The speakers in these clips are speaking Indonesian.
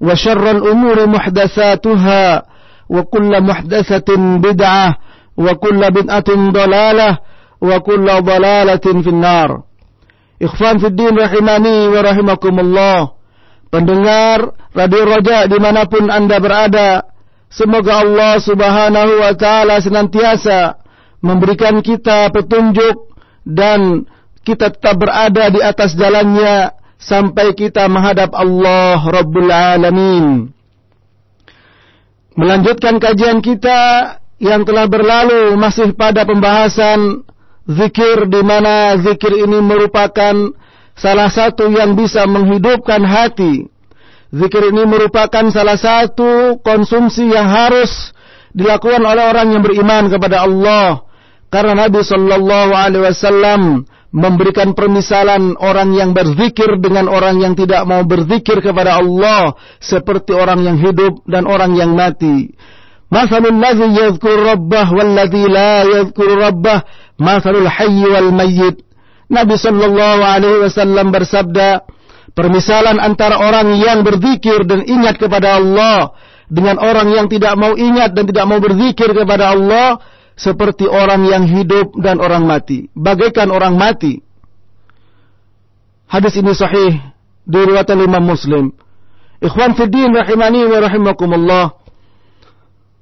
وشر الأمور محدثاتها وكل محدثة بدعة وكل بدعة ضلالة وكل ضلالة في النار Ikhwan Fiddin rahimani wa rahimakumullah Pendengar Radio Roja dimanapun anda berada Semoga Allah subhanahu wa ta'ala senantiasa Memberikan kita petunjuk Dan kita tetap berada di atas jalannya sampai kita menghadap Allah Rabbul Alamin. Melanjutkan kajian kita yang telah berlalu masih pada pembahasan zikir di mana zikir ini merupakan salah satu yang bisa menghidupkan hati. Zikir ini merupakan salah satu konsumsi yang harus dilakukan oleh orang yang beriman kepada Allah. Karena Nabi Sallallahu Alaihi Wasallam memberikan permisalan orang yang berzikir dengan orang yang tidak mau berzikir kepada Allah seperti orang yang hidup dan orang yang mati. Masalul ladzi yadhkur rabbah wal ladzi la yadhkur rabbah masalul hayy wal mayyit. Nabi sallallahu alaihi wasallam bersabda, permisalan antara orang yang berzikir dan ingat kepada Allah dengan orang yang tidak mau ingat dan tidak mau berzikir kepada Allah seperti orang yang hidup dan orang mati, bagaikan orang mati. Hadis ini sahih diriwayatkan Imam Muslim. Ikhwan fiddin rahimani wa rahimakumullah.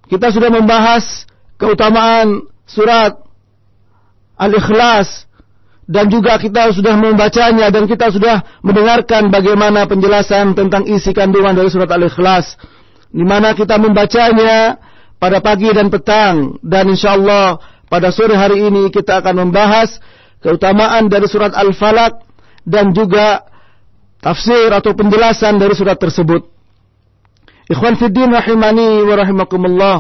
Kita sudah membahas keutamaan surat Al-Ikhlas dan juga kita sudah membacanya dan kita sudah mendengarkan bagaimana penjelasan tentang isi kandungan dari surat Al-Ikhlas di mana kita membacanya pada pagi dan petang dan insya Allah pada sore hari ini kita akan membahas keutamaan dari surat Al-Falaq dan juga tafsir atau penjelasan dari surat tersebut. Ikhwan fiddin rahimani wa rahimakumullah.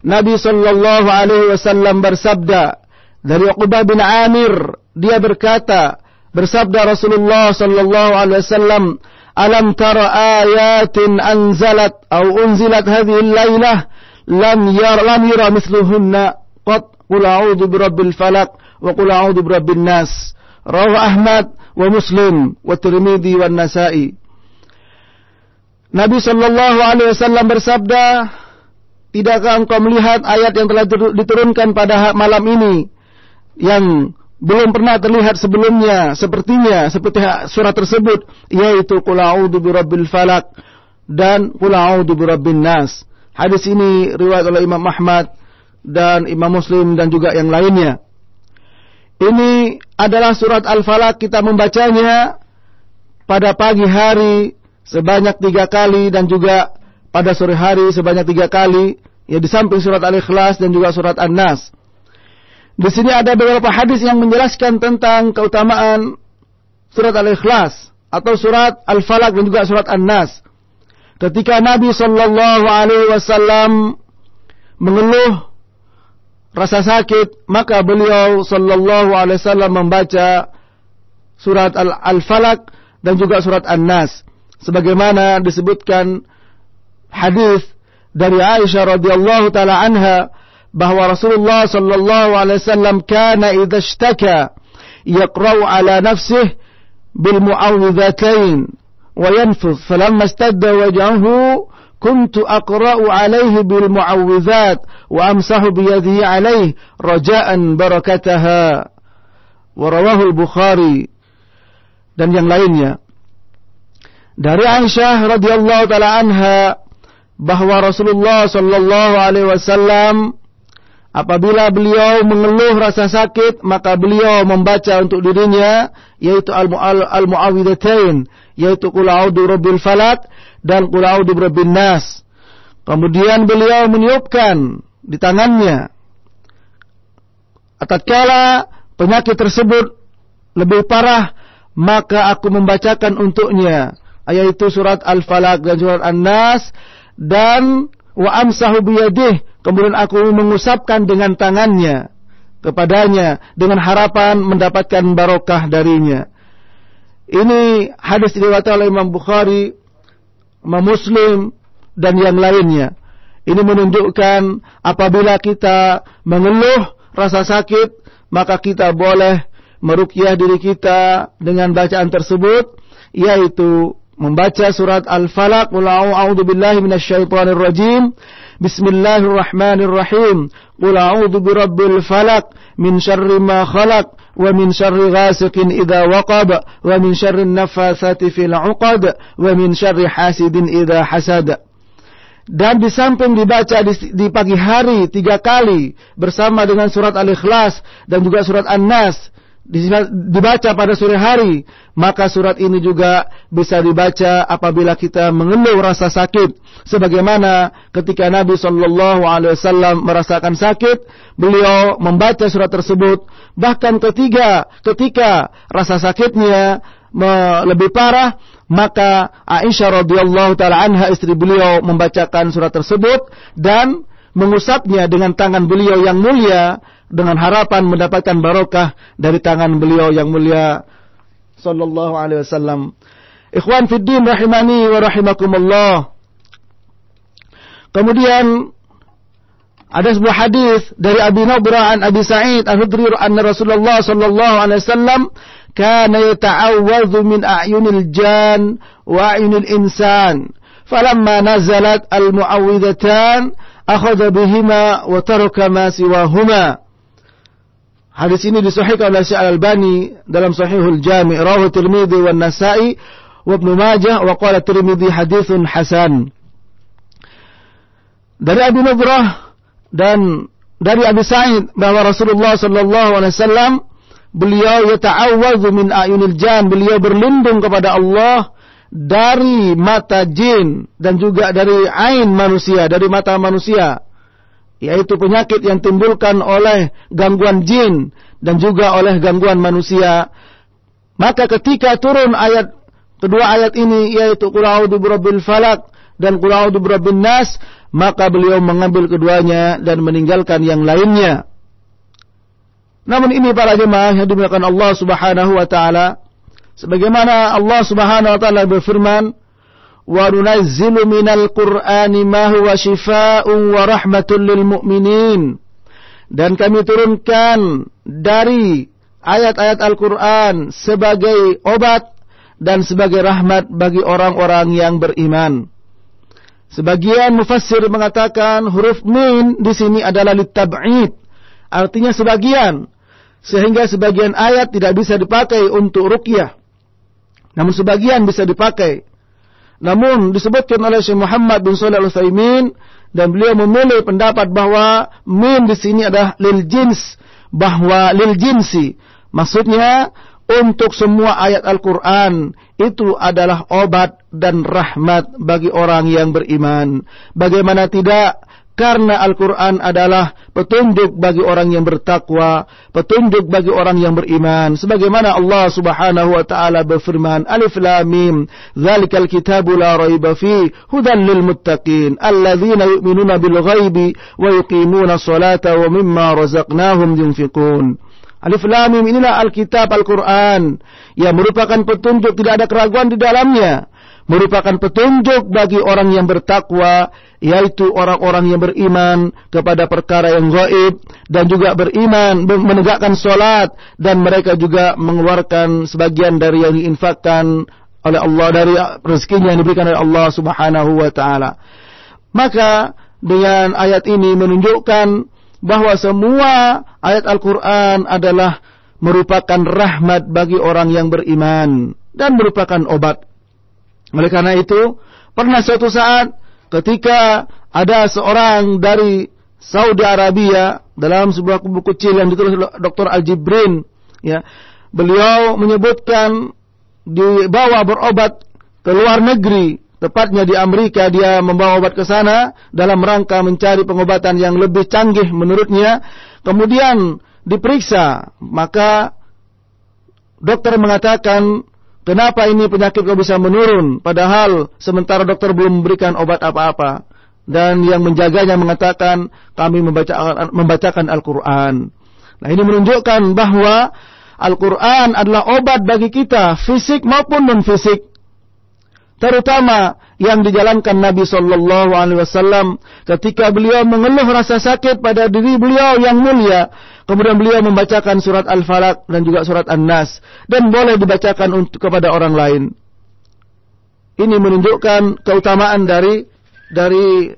Nabi sallallahu alaihi wasallam bersabda dari Uqbah bin Amir dia berkata bersabda Rasulullah sallallahu alaihi wasallam alam tara ayatin anzalat atau unzilat hadhihi al-lailah lam yar lam yara mithluhunna qad qul a'udzu birabbil falaq wa qul a'udzu birabbin nas. Rawahu Ahmad wa Muslim wa Tirmidzi wa Nasa'i. Nabi sallallahu alaihi wasallam bersabda Tidakkah engkau melihat ayat yang telah diturunkan pada malam ini yang belum pernah terlihat sebelumnya sepertinya seperti surat tersebut yaitu qul a'udzu birabbil falaq dan qul a'udzu birabbin nas Hadis ini riwayat oleh Imam Ahmad dan Imam Muslim dan juga yang lainnya. Ini adalah surat Al-Falaq kita membacanya pada pagi hari sebanyak tiga kali dan juga pada sore hari sebanyak tiga kali. Ya di samping surat Al-Ikhlas dan juga surat An-Nas. Di sini ada beberapa hadis yang menjelaskan tentang keutamaan surat Al-Ikhlas atau surat Al-Falaq dan juga surat An-Nas ketika Nabi Shallallahu Alaihi Wasallam mengeluh rasa sakit, maka beliau Shallallahu Alaihi Wasallam membaca surat Al-Falaq dan juga surat An-Nas, sebagaimana disebutkan hadis dari Aisyah radhiyallahu taala anha bahwa Rasulullah sallallahu alaihi wasallam kana idza ishtaka yaqra'u ala nafsihi bil mu'awwidhatain yanfudh falamma istadda waj'ahu كنت أقرأ عليه بالمعوذات وأمسح بيدي عليه رجاء بركتها ورواه البخاري dan yang lainnya dari Aisyah radhiyallahu taala anha bahwa Rasulullah sallallahu alaihi wasallam apabila beliau mengeluh rasa sakit maka beliau membaca untuk dirinya yaitu al-muawwidzatain yaitu qul a'udzu birabbil falaq dan qul a'udzu birabbin nas. Kemudian beliau meniupkan di tangannya tatkala penyakit tersebut lebih parah maka aku membacakan untuknya yaitu surat Al-Falaq dan surat An-Nas dan wa amsahu biyadih kemudian aku mengusapkan dengan tangannya kepadanya dengan harapan mendapatkan barokah darinya. Ini hadis diriwayatkan oleh Imam Bukhari, Imam Muslim dan yang lainnya. Ini menunjukkan apabila kita mengeluh rasa sakit, maka kita boleh merukyah diri kita dengan bacaan tersebut, yaitu membaca surat Al-Falaq, Qul a'udzu billahi minasyaitonir rajim. Bismillahirrahmanirrahim. Qul a'udzu birabbil falaq min syarri ma khalaq wa min syarri ghasiqin idza waqab wa min syarri nafathati fil 'uqad wa min syarri hasidin idza hasad. Dan di samping dibaca di, di pagi hari tiga kali bersama dengan surat Al-Ikhlas dan juga surat An-Nas dibaca pada sore hari, maka surat ini juga bisa dibaca apabila kita mengeluh rasa sakit. Sebagaimana ketika Nabi Shallallahu Alaihi Wasallam merasakan sakit, beliau membaca surat tersebut. Bahkan ketiga, ketika rasa sakitnya lebih parah, maka Aisyah radhiyallahu taala anha istri beliau membacakan surat tersebut dan mengusapnya dengan tangan beliau yang mulia dengan harapan mendapatkan barokah dari tangan beliau yang mulia sallallahu alaihi wasallam. Ikhwan fid din rahimani wa rahimakumullah. Kemudian ada sebuah hadis dari Abi Nadrah an Abi Sa'id Al-Khudri anna Rasulullah sallallahu alaihi wasallam kana yata'awwadhu min a'yunil jan wa a'yunil insan. Nazalat al-mu'awwidhatan akhadha bihima wa taraka ma siwahuma. Hadis ini disahihkan oleh Syekh Al-Albani dalam Sahihul Jami' rawahu Tirmidzi wa Nasa'i wa Ibnu Majah wa qala Tirmidzi haditsun hasan. Dari Abi Nadrah dan dari Abi Sa'id bahwa Rasulullah sallallahu alaihi wasallam beliau yata'awwadzu min ayunil jan, beliau berlindung kepada Allah dari mata jin dan juga dari ain manusia, dari mata manusia yaitu penyakit yang timbulkan oleh gangguan jin dan juga oleh gangguan manusia. Maka ketika turun ayat kedua ayat ini yaitu Qul a'udzu falaq dan Qul a'udzu nas, maka beliau mengambil keduanya dan meninggalkan yang lainnya. Namun ini para jemaah yang dimuliakan Allah Subhanahu wa taala sebagaimana Allah Subhanahu wa taala berfirman وننزل من القرآن ما هو شفاء ورحمة للمؤمنين dan kami turunkan dari ayat-ayat Al-Quran sebagai obat dan sebagai rahmat bagi orang-orang yang beriman. Sebagian mufassir mengatakan huruf min di sini adalah litab'id, artinya sebagian, sehingga sebagian ayat tidak bisa dipakai untuk rukyah. Namun sebagian bisa dipakai. namun disebutkan oleh Syekh Muhammad bin Shalih Al-Utsaimin dan beliau memilih pendapat bahwa min di sini adalah lil jins bahwa lil jinsi maksudnya untuk semua ayat Al-Quran itu adalah obat dan rahmat bagi orang yang beriman. Bagaimana tidak karena Al-Quran adalah petunjuk bagi orang yang bertakwa, petunjuk bagi orang yang beriman. Sebagaimana Allah subhanahu wa ta'ala berfirman, Alif Lam Mim, Zalikal kitabu la raiba fi, hudan lil muttaqin, alladzina yu'minuna bil ghaibi, wa yuqimuna salata wa mimma razaqnahum yunfiqun. Alif Lam Mim inilah Alkitab Al-Quran yang merupakan petunjuk tidak ada keraguan di dalamnya merupakan petunjuk bagi orang yang bertakwa yaitu orang-orang yang beriman kepada perkara yang gaib dan juga beriman menegakkan salat dan mereka juga mengeluarkan sebagian dari yang diinfakkan oleh Allah dari rezekinya yang diberikan oleh Allah Subhanahu wa taala. Maka dengan ayat ini menunjukkan bahwa semua ayat Al-Qur'an adalah merupakan rahmat bagi orang yang beriman dan merupakan obat oleh karena itu, pernah suatu saat ketika ada seorang dari Saudi Arabia dalam sebuah buku kecil yang ditulis Dr. Al-Jibrin, ya, beliau menyebutkan dibawa berobat ke luar negeri, tepatnya di Amerika dia membawa obat ke sana dalam rangka mencari pengobatan yang lebih canggih menurutnya. Kemudian diperiksa, maka dokter mengatakan Kenapa ini penyakit kok bisa menurun padahal sementara dokter belum memberikan obat apa-apa dan yang menjaganya mengatakan kami membaca, membacakan Al-Qur'an. Nah, ini menunjukkan bahwa Al-Qur'an adalah obat bagi kita fisik maupun non fisik. Terutama yang dijalankan Nabi Shallallahu Alaihi Wasallam ketika beliau mengeluh rasa sakit pada diri beliau yang mulia, Kemudian beliau membacakan surat Al-Falaq dan juga surat An-Nas dan boleh dibacakan untuk kepada orang lain. Ini menunjukkan keutamaan dari dari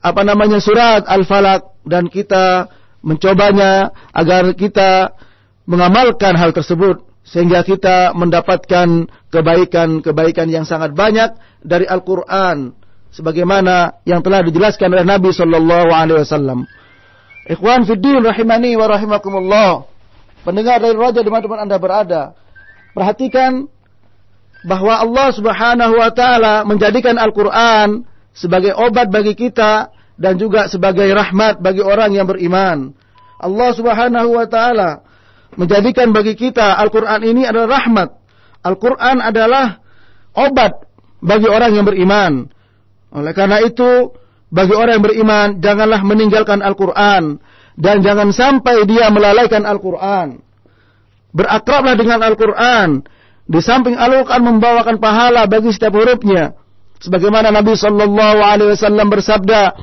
apa namanya surat Al-Falaq dan kita mencobanya agar kita mengamalkan hal tersebut sehingga kita mendapatkan kebaikan-kebaikan yang sangat banyak dari Al-Qur'an sebagaimana yang telah dijelaskan oleh Nabi sallallahu alaihi wasallam. Ikhwan fiddin rahimani wa rahimakumullah. Pendengar dari raja di mana Anda berada. Perhatikan bahwa Allah Subhanahu wa taala menjadikan Al-Qur'an sebagai obat bagi kita dan juga sebagai rahmat bagi orang yang beriman. Allah Subhanahu wa taala menjadikan bagi kita Al-Qur'an ini adalah rahmat. Al-Qur'an adalah obat bagi orang yang beriman. Oleh karena itu, bagi orang yang beriman, janganlah meninggalkan Al-Quran. Dan jangan sampai dia melalaikan Al-Quran. Berakrablah dengan Al-Quran. Di samping Al-Quran membawakan pahala bagi setiap hurufnya. Sebagaimana Nabi Sallallahu Alaihi Wasallam bersabda,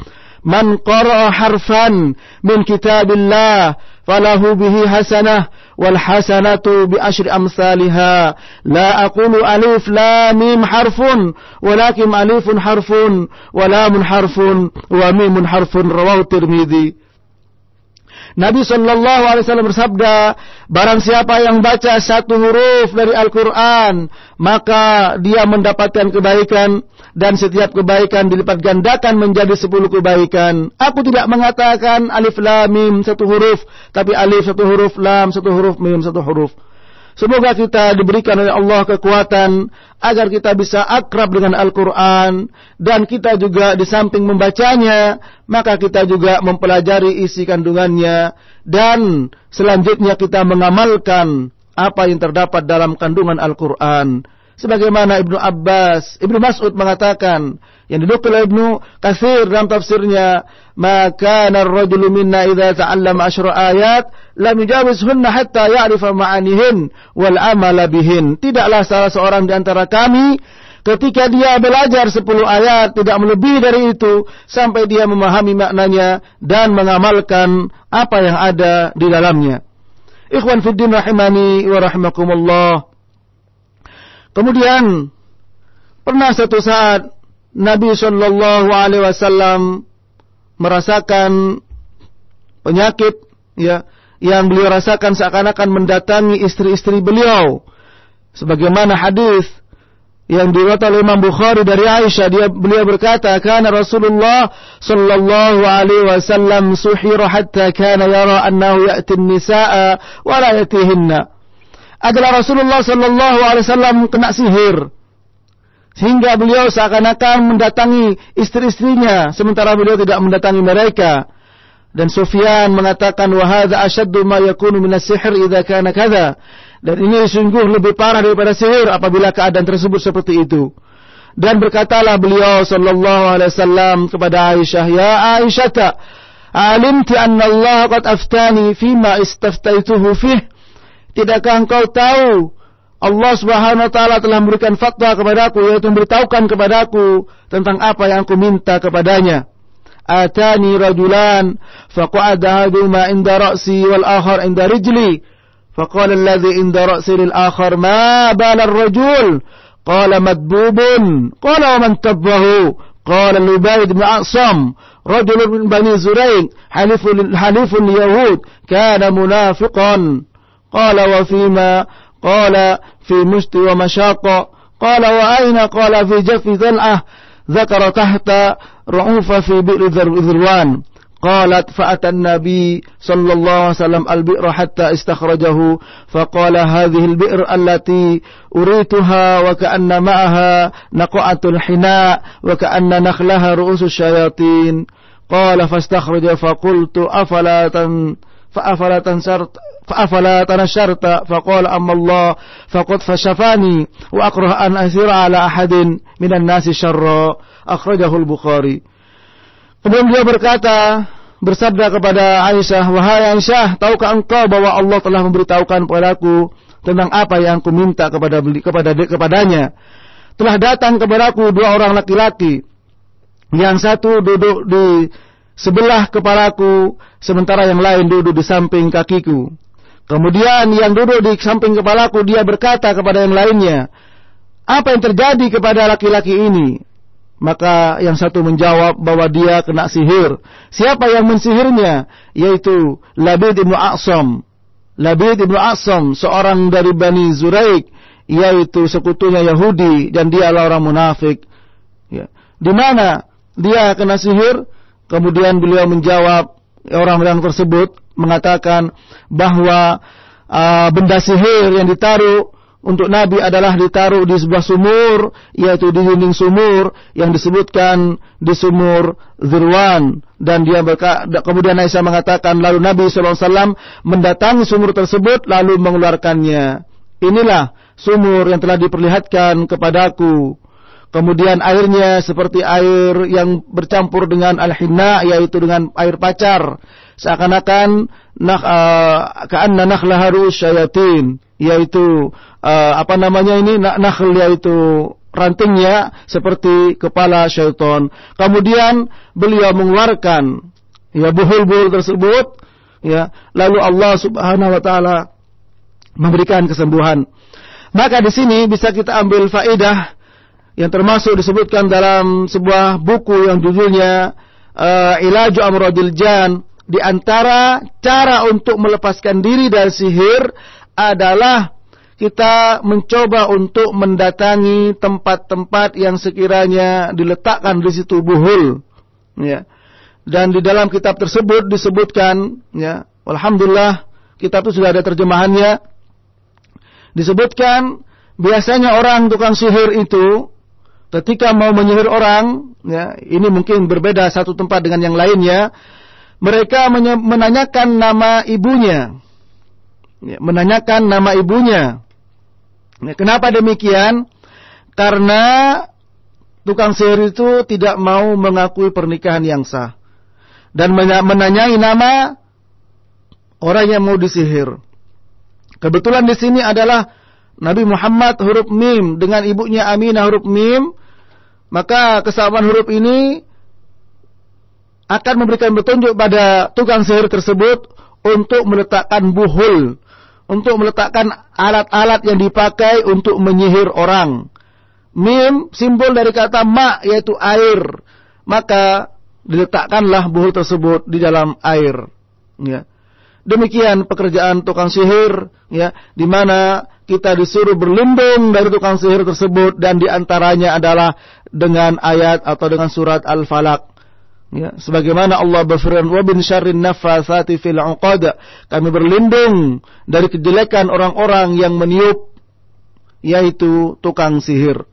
Man qara'a harfan min kitabillah falahu bihi hasanah wal hasanatu bi asyri amsalha la aqulu alif lam mim harfun walakin alifun harfun wa lamun harfun wa harfun rawahu Nabi Shallallahu Alaihi Wasallam bersabda, barang siapa yang baca satu huruf dari Al-Quran, maka dia mendapatkan kebaikan dan setiap kebaikan dilipat gandakan menjadi sepuluh kebaikan. Aku tidak mengatakan alif lam mim satu huruf, tapi alif satu huruf, lam satu huruf, mim satu huruf. Semoga kita diberikan oleh Allah kekuatan agar kita bisa akrab dengan Al-Quran dan kita juga di samping membacanya maka kita juga mempelajari isi kandungannya dan selanjutnya kita mengamalkan apa yang terdapat dalam kandungan Al-Quran sebagaimana Ibnu Abbas, Ibnu Mas'ud mengatakan yang didukul Ibnu Katsir dalam tafsirnya, "Maka ar-rajulu minna idza ta'allama asyra ayat lam yujawizhunna hatta ya'rifa ma'anihin wal amala bihin." Tidaklah salah seorang di antara kami ketika dia belajar 10 ayat tidak melebihi dari itu sampai dia memahami maknanya dan mengamalkan apa yang ada di dalamnya. Ikhwan fiddin rahimani wa rahimakumullah. Kemudian pernah satu saat Nabi Shallallahu Alaihi Wasallam merasakan penyakit ya yang beliau rasakan seakan-akan mendatangi istri-istri beliau. Sebagaimana hadis yang diriwayatkan oleh Imam Bukhari dari Aisyah dia beliau berkata kana Rasulullah sallallahu alaihi wasallam suhira hatta kana yara annahu ya'ti an-nisaa wa la yatihinna adalah Rasulullah Sallallahu Alaihi Wasallam kena sihir. Sehingga beliau seakan-akan mendatangi istri-istrinya sementara beliau tidak mendatangi mereka. Dan Sufyan mengatakan wahada asyaddu ma yakunu min as-sihr idza kana dan ini sungguh lebih parah daripada sihir apabila keadaan tersebut seperti itu. Dan berkatalah beliau sallallahu alaihi wasallam kepada Aisyah ya Aisyah alimti anna Allah qad aftani fima istaftaituhu fihi Tidakkah engkau tahu Allah Subhanahu wa taala telah memberikan fatwa kepadaku yaitu memberitahukan kepadaku tentang apa yang aku minta kepadanya. Atani rajulan faqa'ada haduma inda ra'si wal akhar inda rijli. فقال الذي عند رأسه للآخر ما بال الرجل قال مدبوب قال ومن تبه قال لبيد بن عصام رجل من بني زريق حليف حليف اليهود كان منافقا قال وفيما قال في مشت ومشاق قال وأين قال في جف ذلعة ذكر تحت رعوف في بئر ذروان قالت فأتى النبي صلى الله عليه وسلم البئر حتى استخرجه فقال هذه البئر التي أريتها وكأن معها نقعة الحناء وكأن نخلها رؤوس الشياطين قال فاستخرج فقلت أفلا تن فأفلا تنشرت فأفلا تنشرت فقال أما الله فقد فشفاني وأكره أن أسير على أحد من الناس شر أخرجه البخاري Kemudian dia berkata, bersabda kepada Aisyah, Wahai Aisyah, tahukah engkau bahwa Allah telah memberitahukan kepadaku tentang apa yang aku minta kepada kepada kepadanya? Telah datang kepadaku dua orang laki-laki. Yang satu duduk di sebelah kepalaku, sementara yang lain duduk di samping kakiku. Kemudian yang duduk di samping kepalaku dia berkata kepada yang lainnya, apa yang terjadi kepada laki-laki ini? Maka yang satu menjawab bahwa dia kena sihir. Siapa yang mensihirnya? Yaitu Labid ibnu A'sam. Labid ibnu A'sam, seorang dari Bani Zuraik, yaitu sekutunya Yahudi, dan dia adalah orang munafik. Ya. Di mana dia kena sihir? Kemudian beliau menjawab, orang-orang tersebut mengatakan bahwa uh, benda sihir yang ditaruh untuk Nabi adalah ditaruh di sebuah sumur, yaitu di dinding sumur yang disebutkan di sumur Zirwan. Dan dia kemudian Aisyah mengatakan, lalu Nabi SAW mendatangi sumur tersebut lalu mengeluarkannya. Inilah sumur yang telah diperlihatkan kepadaku Kemudian airnya seperti air yang bercampur dengan al-hinna yaitu dengan air pacar. Seakan-akan nak uh, ka'anna nakhlaharu syayatin yaitu uh, apa namanya ini nakhl yaitu rantingnya seperti kepala syaitan. Kemudian beliau mengeluarkan ya buhul-buhul tersebut ya lalu Allah Subhanahu wa taala memberikan kesembuhan. Maka di sini bisa kita ambil faedah yang termasuk disebutkan dalam sebuah buku yang judulnya uh, Ilaju Amradil Jan di antara cara untuk melepaskan diri dari sihir adalah kita mencoba untuk mendatangi tempat-tempat yang sekiranya diletakkan di situ buhul ya. Dan di dalam kitab tersebut disebutkan ya alhamdulillah kitab itu sudah ada terjemahannya. Disebutkan biasanya orang tukang sihir itu ketika mau menyihir orang, ya, ini mungkin berbeda satu tempat dengan yang lainnya, mereka menanyakan nama ibunya. Ya, menanyakan nama ibunya. Ya, kenapa demikian? Karena tukang sihir itu tidak mau mengakui pernikahan yang sah. Dan menanyai nama orang yang mau disihir. Kebetulan di sini adalah Nabi Muhammad huruf mim dengan ibunya Aminah huruf mim maka kesamaan huruf ini akan memberikan petunjuk pada tukang sihir tersebut untuk meletakkan buhul, untuk meletakkan alat-alat yang dipakai untuk menyihir orang. Mim simbol dari kata ma yaitu air. Maka diletakkanlah buhul tersebut di dalam air. Ya. Demikian pekerjaan tukang sihir, ya, di mana kita disuruh berlindung dari tukang sihir tersebut dan di antaranya adalah dengan ayat atau dengan surat Al-Falaq. Ya, sebagaimana Allah berfirman, "Wa bin syarrin naffatsati fil 'uqad." Kami berlindung dari kejelekan orang-orang yang meniup yaitu tukang sihir.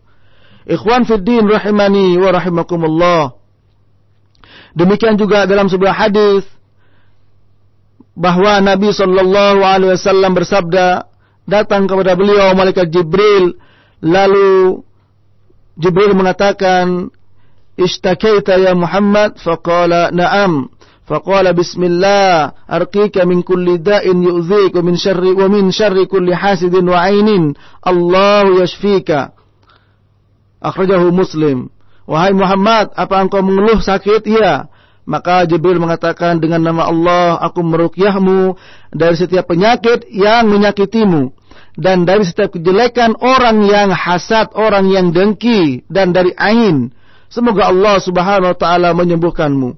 Ikhwan fid din rahimani wa rahimakumullah. Demikian juga dalam sebuah hadis bahwa Nabi Shallallahu Alaihi Wasallam bersabda datang kepada beliau malaikat Jibril. Lalu Jibril mengatakan istakaita ya Muhammad? Faqala na'am. Faqala bismillah arqika min kulli da'in yu'dhik wa min syarri wa min syarri kulli hasidin wa 'ainin Allah yashfika. Akhrajahu Muslim. Wahai Muhammad apa engkau mengeluh sakit? Iya. Maka Jibril mengatakan dengan nama Allah, aku merukyahmu dari setiap penyakit yang menyakitimu. Dan dari setiap kejelekan orang yang hasad, orang yang dengki. Dan dari ain. Semoga Allah subhanahu wa ta'ala menyembuhkanmu.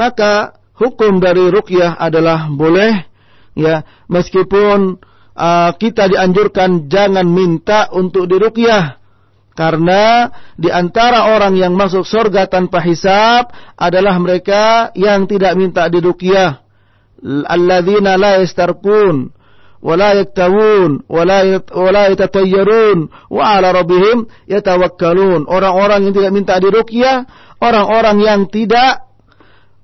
Maka hukum dari rukyah adalah boleh. ya Meskipun uh, kita dianjurkan jangan minta untuk dirukyah karena di antara orang yang masuk surga tanpa hisab adalah mereka yang tidak minta diruqyah. Alladzina la yastarqun wa la yaktawun wa la yatatayyarun wa ala rabbihim yatawakkalun. Orang-orang yang tidak minta diruqyah, orang-orang yang tidak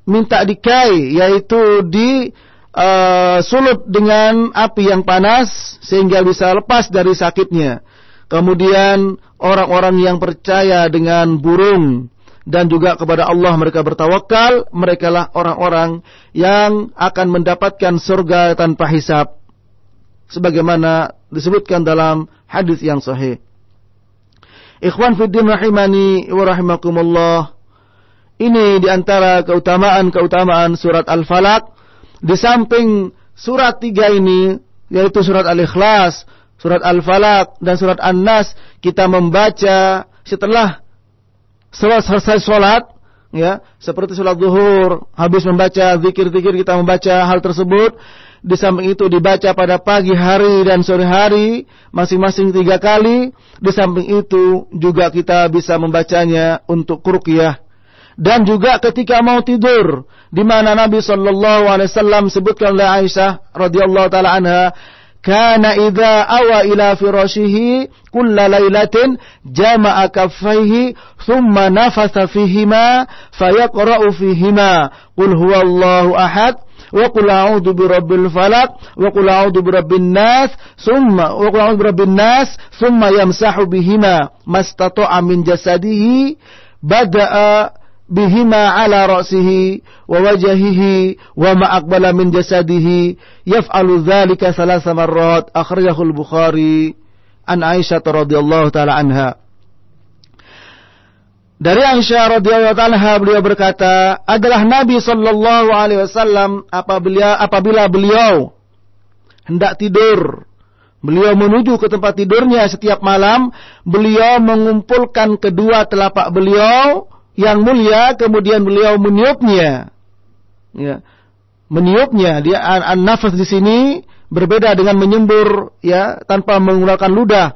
minta dikai yaitu di uh, sulut dengan api yang panas sehingga bisa lepas dari sakitnya. Kemudian orang-orang yang percaya dengan burung dan juga kepada Allah mereka bertawakal, mereka lah orang-orang yang akan mendapatkan surga tanpa hisab. Sebagaimana disebutkan dalam hadis yang sahih. Ikhwan fiddin rahimani wa rahimakumullah. Ini di antara keutamaan-keutamaan surat Al-Falaq. Di samping surat tiga ini, yaitu surat Al-Ikhlas, surat Al-Falaq dan surat An-Nas kita membaca setelah selesai sholat ya seperti sholat zuhur habis membaca zikir-zikir kita membaca hal tersebut. Di samping itu dibaca pada pagi hari dan sore hari masing-masing tiga kali. Di samping itu juga kita bisa membacanya untuk ruqyah. Dan juga ketika mau tidur di mana Nabi sallallahu alaihi wasallam sebutkan oleh Aisyah radhiyallahu taala anha kana idza awa ila firashihi kulla lailatin jama'a kaffaihi thumma nafasa fihima fayaqra'u fihima. Qul huwallahu ahad a'udzu birabbil falaq wa qul a'udzu birabbin nas thumma wa qul a'udzu birabbin nas thumma yamsahu bihima. Mastata'a min jasadihi bada'a bihima ala ra'sihi wa wajhihi wa ma aqbala min jasadihi yaf'alu dzalika salasa marrat akhrajahu al-Bukhari an Aisyah radhiyallahu taala anha. Dari Aisyah radhiyallahu taala beliau berkata adalah Nabi sallallahu alaihi wasallam apabila apabila beliau hendak tidur beliau menuju ke tempat tidurnya setiap malam beliau mengumpulkan kedua telapak beliau yang mulia kemudian beliau meniupnya. Ya. Meniupnya. Dia an-nafas di sini berbeda dengan menyembur ya tanpa menggunakan ludah.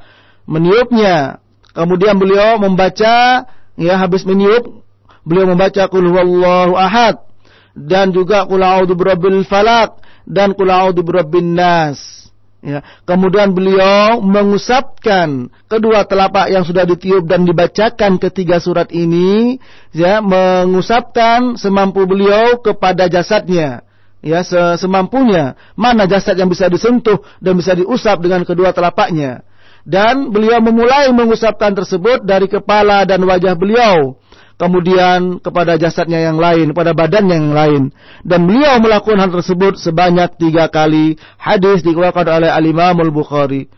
Meniupnya. Kemudian beliau membaca ya habis meniup beliau membaca qul huwallahu ahad. Dan juga qul a'udzu birabbil falaq. Dan qul a'udzu birabbin nas Ya, kemudian beliau mengusapkan kedua telapak yang sudah ditiup dan dibacakan ketiga surat ini, ya, mengusapkan semampu beliau kepada jasadnya, ya, semampunya. Mana jasad yang bisa disentuh dan bisa diusap dengan kedua telapaknya. Dan beliau memulai mengusapkan tersebut dari kepala dan wajah beliau kemudian kepada jasadnya yang lain, kepada badannya yang lain. Dan beliau melakukan hal tersebut sebanyak tiga kali. Hadis dikeluarkan oleh Al-Imam Al-Bukhari.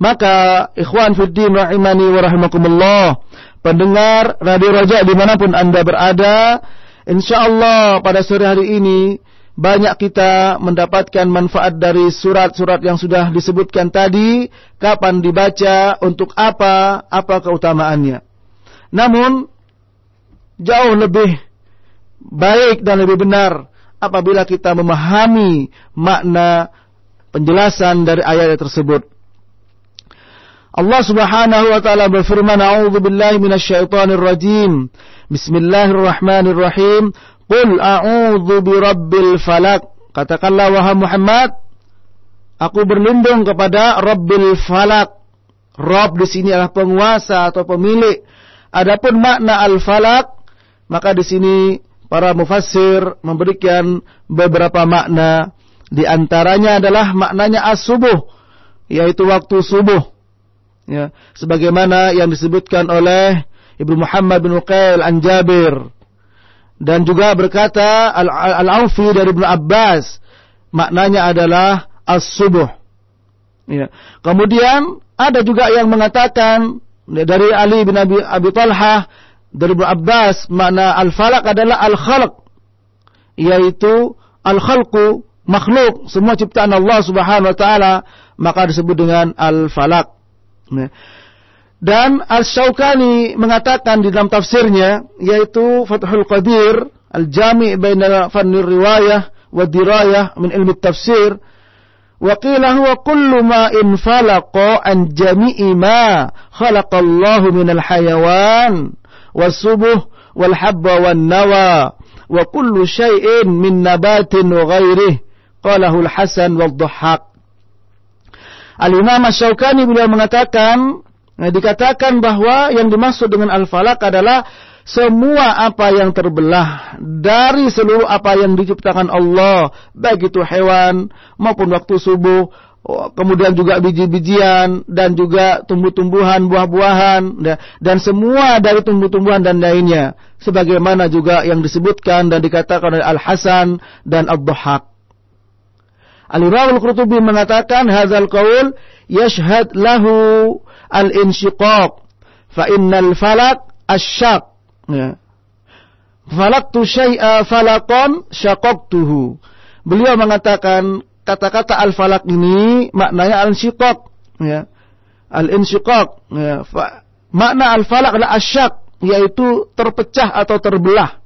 Maka ikhwan fiddin rahimani wa rahimakumullah. Pendengar Radio Raja di mana pun anda berada. InsyaAllah pada sore hari ini banyak kita mendapatkan manfaat dari surat-surat yang sudah disebutkan tadi. Kapan dibaca, untuk apa, apa keutamaannya. Namun jauh lebih baik dan lebih benar apabila kita memahami makna penjelasan dari ayat tersebut. Allah Subhanahu wa taala berfirman, "A'udzu billahi minasyaitonir rajim. Bismillahirrahmanirrahim. Qul a'udzu birabbil falaq." Katakanlah wahai Muhammad, aku berlindung kepada Rabbil Falak. Rabb di sini adalah penguasa atau pemilik. Adapun makna al-falak maka di sini para mufassir memberikan beberapa makna. Di antaranya adalah maknanya as-subuh, yaitu waktu subuh. Ya, sebagaimana yang disebutkan oleh Ibnu Muhammad bin Uqail an Jabir. Dan juga berkata Al-Aufi dari Ibnu Abbas, maknanya adalah as-subuh. Ya. Kemudian ada juga yang mengatakan dari Ali bin Abi, Abi Talha dari Ibnu Abbas makna al-falak adalah al-khalq yaitu al-khalqu makhluk semua ciptaan Allah Subhanahu wa taala maka disebut dengan al-falak. Ya. Dan Al-Syaukani mengatakan di dalam tafsirnya yaitu Fathul Qadir Al-Jami' baina fanni riwayah wa dirayah min ilmi tafsir wa qila huwa kullu ma in falaqa an jami'i ma khalaqa Allah min al-hayawan was-subuh wal habba wan nawa wa kullu syai'in min nabatin wa ghairihi qalahu al-Hasan wal Dhahhak Al-Imam Asy-Syaukani beliau mengatakan Nah, dikatakan bahwa yang dimaksud dengan al-falak adalah semua apa yang terbelah dari seluruh apa yang diciptakan Allah, baik itu hewan maupun waktu subuh, kemudian juga biji-bijian dan juga tumbuh-tumbuhan, buah-buahan dan semua dari tumbuh-tumbuhan dan lainnya. Sebagaimana juga yang disebutkan dan dikatakan oleh Al-Hasan dan Abduhak. Al-Imam Al-Qurtubi mengatakan hadzal qaul yashhad lahu al-insyiqaq fa innal falak asyaq ya. Falaktu syai'a falaqan syaqaqtuhu. Beliau mengatakan kata-kata al-falak ini maknanya al-insyiqaq ya. Al-insyiqaq ya. Makna al-falak adalah asyaq yaitu terpecah atau terbelah.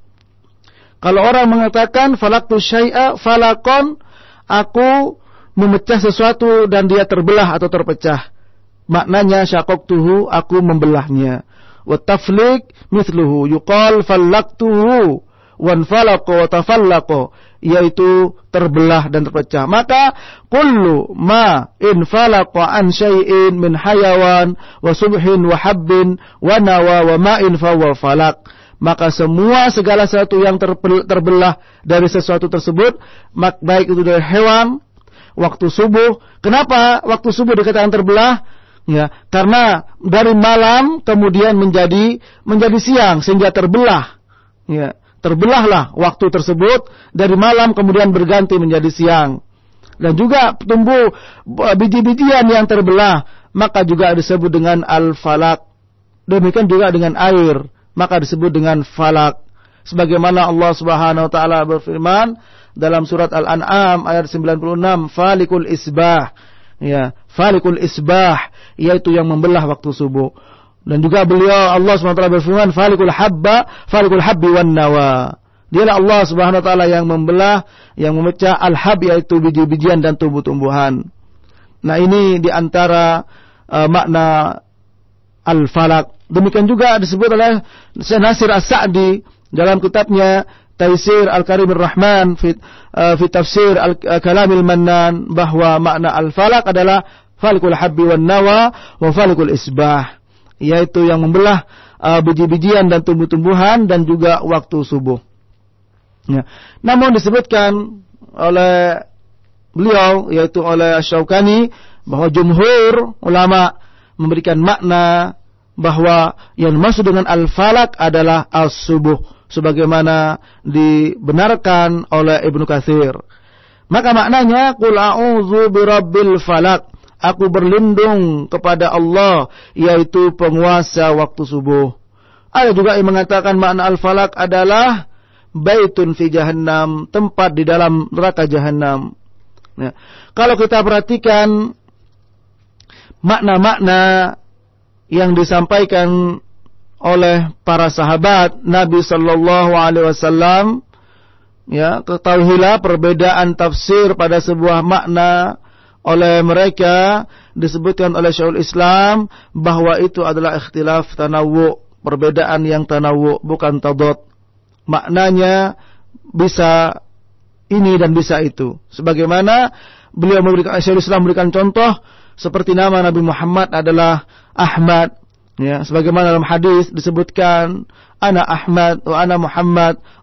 Kalau orang mengatakan falaktu syai'a falaqan aku memecah sesuatu dan dia terbelah atau terpecah. Maknanya tuhu aku membelahnya. Wa taflik mithluhu yuqal fallaktuhu wan falaqa wa tafallaqa yaitu terbelah dan terpecah. Maka kullu ma in falaqa an syai'in min hayawan wa subhin wa habbin wa nawa wa ma'in fa wa falak. Maka semua segala sesuatu yang terbelah dari sesuatu tersebut, baik itu dari hewan, waktu subuh. Kenapa waktu subuh dikatakan terbelah? ya karena dari malam kemudian menjadi menjadi siang sehingga terbelah ya terbelahlah waktu tersebut dari malam kemudian berganti menjadi siang. Dan juga tumbuh biji-bijian yang terbelah maka juga disebut dengan al-falak. Demikian juga dengan air maka disebut dengan falak. Sebagaimana Allah Subhanahu wa taala berfirman dalam surat Al-An'am ayat 96 falikul isbah. Ya falikul isbah yaitu yang membelah waktu subuh dan juga beliau Allah SWT berfirman falikul habba falikul habbi wan nawa. Dialah Allah Subhanahu wa taala yang membelah yang memecah al-hab yaitu biji-bijian dan tumbuh-tumbuhan. Nah ini di antara uh, makna al-falak. Demikian juga disebut oleh Syekh Nasir As-Sa'di dalam kitabnya Taisir Al-Karim Ar-Rahman fi, uh, fi tafsir Al-Kalamil Mannan bahwa makna al-falak adalah falikul habbi wan nawa wa falikul isbah yaitu yang membelah uh, biji-bijian dan tumbuh-tumbuhan dan juga waktu subuh. Ya. Namun disebutkan oleh beliau yaitu oleh Syaukani bahwa jumhur ulama memberikan makna bahwa yang dimaksud dengan al-falak adalah as-subuh sebagaimana dibenarkan oleh Ibnu Katsir. Maka maknanya qul a'udzu birabbil falak. Aku berlindung kepada Allah yaitu penguasa waktu subuh. Ada juga yang mengatakan makna al-falak adalah baitun fi jahannam, tempat di dalam neraka jahannam. Ya. Kalau kita perhatikan makna-makna yang disampaikan oleh para sahabat Nabi Shallallahu Alaihi Wasallam. Ya, ketahuilah perbedaan tafsir pada sebuah makna oleh mereka disebutkan oleh Syaul Islam bahwa itu adalah ikhtilaf tanawu, perbedaan yang tanawu bukan tadot. Maknanya bisa ini dan bisa itu. Sebagaimana beliau memberikan Syaul Islam memberikan contoh seperti nama Nabi Muhammad adalah Ahmad, Ya, sebagaimana dalam hadis disebutkan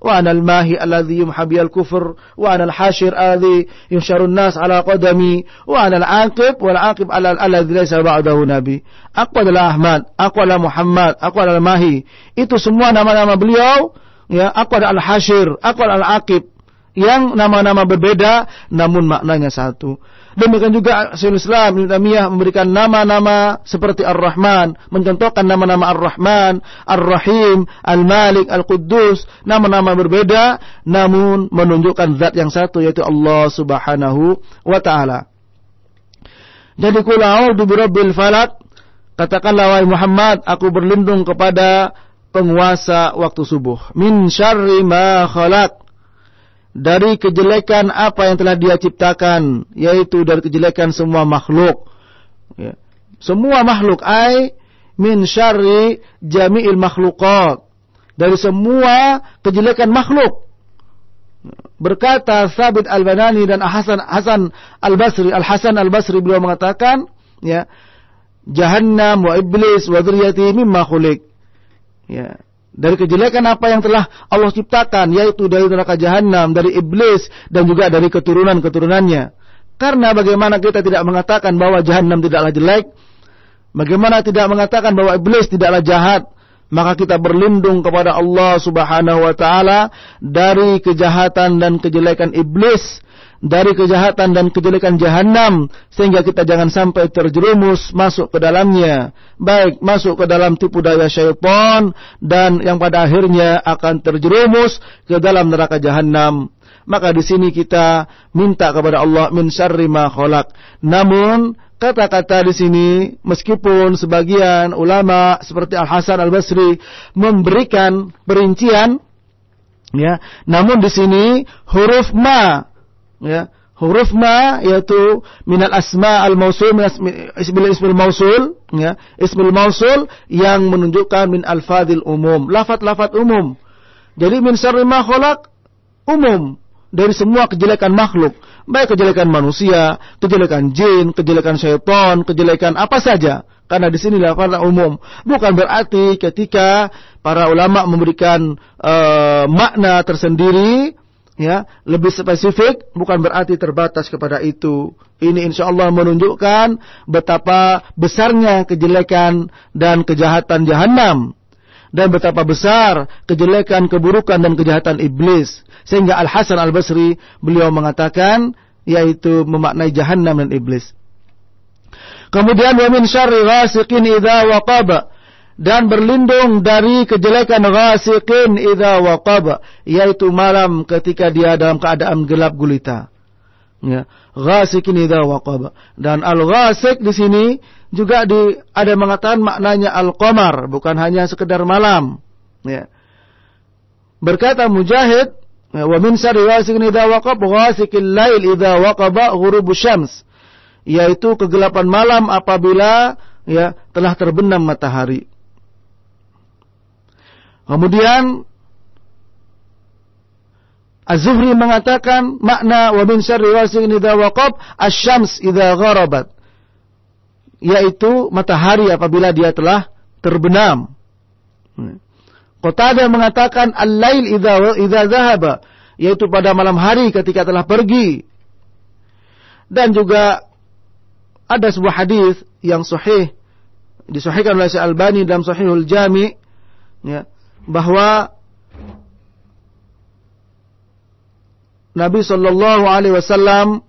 wa ana al-mahi alladhi yumhabi al-kufr wa ana al-hashir alladhi yunsharun nas ala qadami wa ana al-aqib wal aqib ala alladhi laysa ba'dahu nabi. Aku adalah Ahmad, aku adalah Muhammad, aku adalah Mahi. Itu semua nama-nama beliau ya, aku ada al-hasyir, aku ada al-aqib yang nama-nama berbeda namun maknanya satu. Demikian juga Syaikhul Islam Ibnu Taimiyah memberikan nama-nama seperti Ar-Rahman, mencontohkan nama-nama Ar-Rahman, Ar-Rahim, Al-Malik, Al-Quddus, nama-nama berbeda namun menunjukkan zat yang satu yaitu Allah Subhanahu wa taala. Jadi kul a'udzu birabbil falaq, katakanlah wahai Muhammad, aku berlindung kepada penguasa waktu subuh. Min syarri ma khalaq dari kejelekan apa yang telah dia ciptakan yaitu dari kejelekan semua makhluk. Ya. semua makhluk ai min syarri jami'il makhluqat. Dari semua kejelekan makhluk. Berkata Sabit Al-Banani dan Hasan Hasan Al-Basri Al-Hasan Al-Basri beliau mengatakan ya jahannam wa iblis wa dzurriyyati mimma khuliq. Ya dari kejelekan apa yang telah Allah ciptakan yaitu dari neraka jahanam, dari iblis dan juga dari keturunan-keturunannya. Karena bagaimana kita tidak mengatakan bahwa jahanam tidaklah jelek, bagaimana tidak mengatakan bahwa iblis tidaklah jahat, maka kita berlindung kepada Allah Subhanahu wa taala dari kejahatan dan kejelekan iblis dari kejahatan dan kejelekan jahanam sehingga kita jangan sampai terjerumus masuk ke dalamnya. Baik masuk ke dalam tipu daya syaitan dan yang pada akhirnya akan terjerumus ke dalam neraka jahanam maka di sini kita minta kepada Allah min syarri ma khalaq. Namun kata-kata di sini meskipun sebagian ulama seperti Al Hasan Al Basri memberikan perincian ya namun di sini huruf ma ya. Huruf ma yaitu minal asma al mausul ismil ismil mausul ya. Ismil mausul yang menunjukkan min al fadil umum. Lafat-lafat umum. Jadi min syarri ma khalaq umum. Dari semua kejelekan makhluk. Baik kejelekan manusia kejelekan jin kejelekan syaitan kejelekan apa saja. Karena di sini lafaz umum. Bukan berarti ketika para ulama memberikan uh, makna tersendiri ya lebih spesifik bukan berarti terbatas kepada itu. Ini insya Allah menunjukkan betapa besarnya kejelekan dan kejahatan jahanam dan betapa besar kejelekan, keburukan dan kejahatan iblis. Sehingga Al Hasan Al Basri beliau mengatakan yaitu memaknai jahanam dan iblis. Kemudian wa min syarri ghasiqin idza waqaba dan berlindung dari kejelekan ghasiqin idza waqab yaitu malam ketika dia dalam keadaan gelap gulita. Ya ghasiqin idza waqab. Dan al ghasiq di sini juga di ada mengatakan maknanya al qamar bukan hanya sekedar malam. Ya. Berkata mujahid ya, wa min syarri ghasiqin idza waqab ghasiqil lail idza waqaba ghurubus syams. Yaitu kegelapan malam apabila ya telah terbenam matahari Kemudian Az-Zuhri mengatakan makna wa min syarri wasiqin idza waqab asy-syams idza gharabat yaitu matahari apabila dia telah terbenam. Qatadah mengatakan al-lail idza idza dhahaba yaitu pada malam hari ketika telah pergi. Dan juga ada sebuah hadis yang sahih disahihkan oleh Syekh Albani dalam Sahihul Jami ya bahwa Nabi Shallallahu Alaihi Wasallam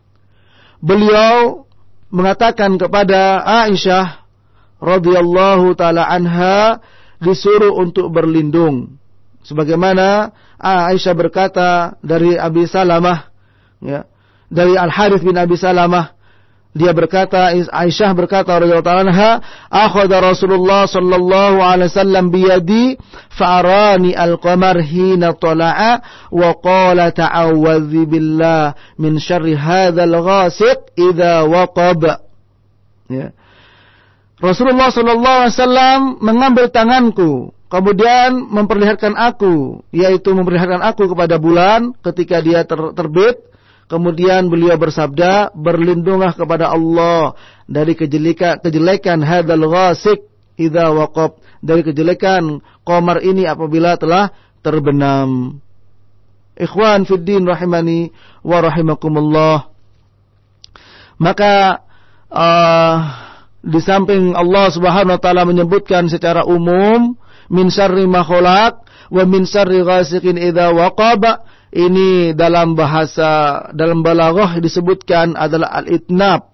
beliau mengatakan kepada Aisyah radhiyallahu taala anha disuruh untuk berlindung. Sebagaimana Aisyah berkata dari Abi Salamah ya dari Al Harith bin Abi Salamah dia berkata Aisyah berkata radhiyallahu anha akhadha Rasulullah sallallahu alaihi wasallam biyadi fa'arani al-qamar hina tala'a wa qala ta'awwadhi billah min syarri hadzal ghasiq idza waqab. Ya. Rasulullah sallallahu alaihi wasallam mengambil tanganku kemudian memperlihatkan aku yaitu memperlihatkan aku kepada bulan ketika dia ter terbit Kemudian beliau bersabda, berlindunglah kepada Allah dari kejelekan kejelekan hadal ghasik idza waqab, dari kejelekan qamar ini apabila telah terbenam. Ikhwan fiddin rahimani wa rahimakumullah. Maka uh, di samping Allah Subhanahu wa taala menyebutkan secara umum min syarri ma Wa min syarri ghasiqin idza waqaba. Ini dalam bahasa dalam balaghah disebutkan adalah al-itnab.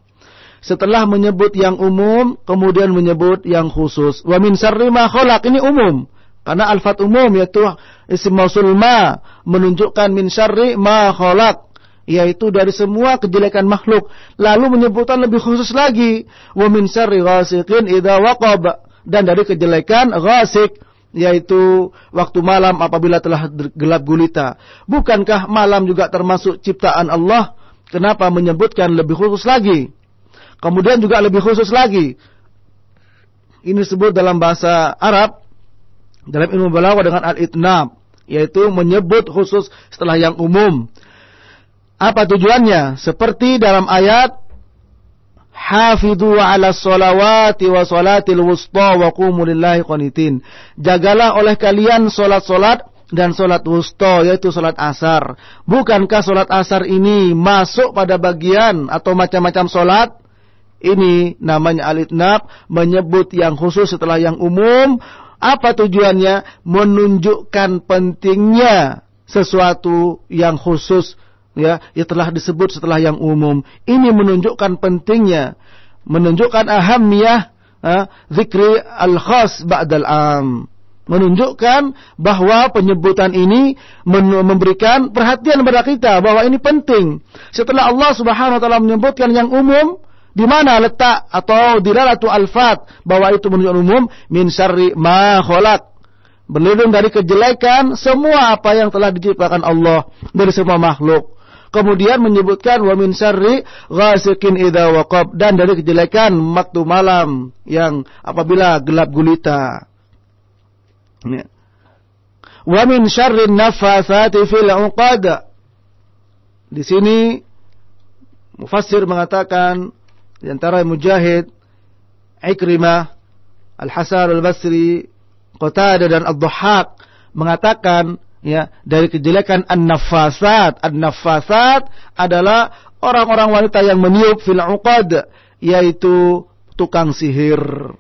Setelah menyebut yang umum, kemudian menyebut yang khusus. Wa min syarri ma khalaq ini umum. Karena alfat umum yaitu isim mausul ma menunjukkan min syarri ma khalaq yaitu dari semua kejelekan makhluk. Lalu menyebutkan lebih khusus lagi, wa min syarri ghasiqin idza waqab dan dari kejelekan ghasik yaitu waktu malam apabila telah gelap gulita. Bukankah malam juga termasuk ciptaan Allah? Kenapa menyebutkan lebih khusus lagi? Kemudian juga lebih khusus lagi. Ini disebut dalam bahasa Arab dalam ilmu balaghah dengan al-itnab, yaitu menyebut khusus setelah yang umum. Apa tujuannya? Seperti dalam ayat Hafidhu ala salawati wa salatil wusta wa qumu lillahi qanitin. Jagalah oleh kalian salat-salat dan salat wusta yaitu salat asar. Bukankah salat asar ini masuk pada bagian atau macam-macam salat? Ini namanya alitnab menyebut yang khusus setelah yang umum. Apa tujuannya? Menunjukkan pentingnya sesuatu yang khusus ya yang telah disebut setelah yang umum. Ini menunjukkan pentingnya, menunjukkan ahamiyah uh, zikri al-khas ba'dal am. Menunjukkan bahwa penyebutan ini memberikan perhatian kepada kita bahwa ini penting. Setelah Allah Subhanahu wa taala menyebutkan yang umum, di mana letak atau dilalatu al-fat bahwa itu menunjukkan umum min syarri ma khalaq berlindung dari kejelekan semua apa yang telah diciptakan Allah dari semua makhluk. Kemudian menyebutkan wa min syarri ghasikin idza waqab dan dari kejelekan waktu malam yang apabila gelap gulita. Ya. Wa min syarri naffatsati fil 'uqad. Di sini mufassir mengatakan di antara Mujahid, Ikrimah, Al-Hasan Al-Basri, Qatadah dan Ad-Dhahhak mengatakan ya dari kejelekan an-nafasat. An-nafasat adalah orang-orang wanita yang meniup fil uqad yaitu tukang sihir.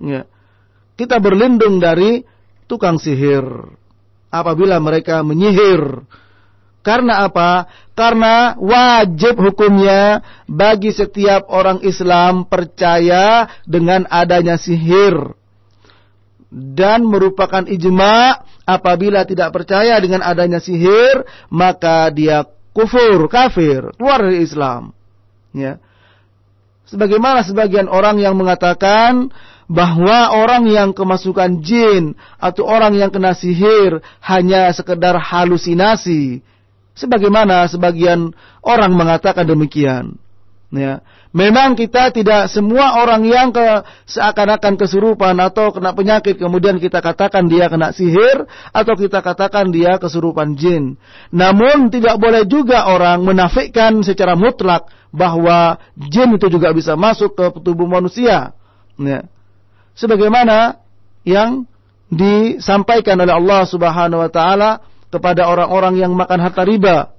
Ya. Kita berlindung dari tukang sihir apabila mereka menyihir. Karena apa? Karena wajib hukumnya bagi setiap orang Islam percaya dengan adanya sihir dan merupakan ijma apabila tidak percaya dengan adanya sihir maka dia kufur kafir keluar dari Islam. Ya. Sebagaimana sebagian orang yang mengatakan bahwa orang yang kemasukan jin atau orang yang kena sihir hanya sekedar halusinasi. Sebagaimana sebagian orang mengatakan demikian. Ya Memang kita tidak semua orang yang ke, seakan-akan kesurupan atau kena penyakit kemudian kita katakan dia kena sihir atau kita katakan dia kesurupan jin. Namun tidak boleh juga orang menafikan secara mutlak bahwa jin itu juga bisa masuk ke tubuh manusia. Ya. Sebagaimana yang disampaikan oleh Allah Subhanahu wa taala kepada orang-orang yang makan harta riba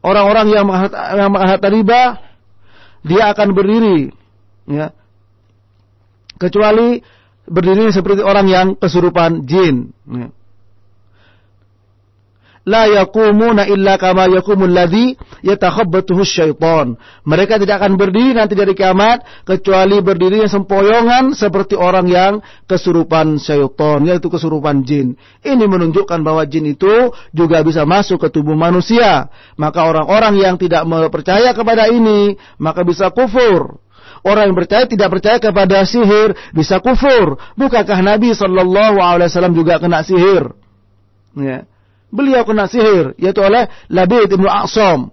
orang-orang yang harta riba dia akan berdiri ya. Kecuali berdiri seperti orang yang kesurupan jin ya la yakumuna illa kama yakumul ladzi yatakhabbathu syaitan. Mereka tidak akan berdiri nanti dari kiamat kecuali berdiri yang sempoyongan seperti orang yang kesurupan syaitan, yaitu kesurupan jin. Ini menunjukkan bahwa jin itu juga bisa masuk ke tubuh manusia. Maka orang-orang yang tidak percaya kepada ini, maka bisa kufur. Orang yang percaya tidak percaya kepada sihir bisa kufur. Bukankah Nabi Shallallahu Alaihi Wasallam juga kena sihir? Ya beliau kena sihir yaitu oleh Labid bin A'sam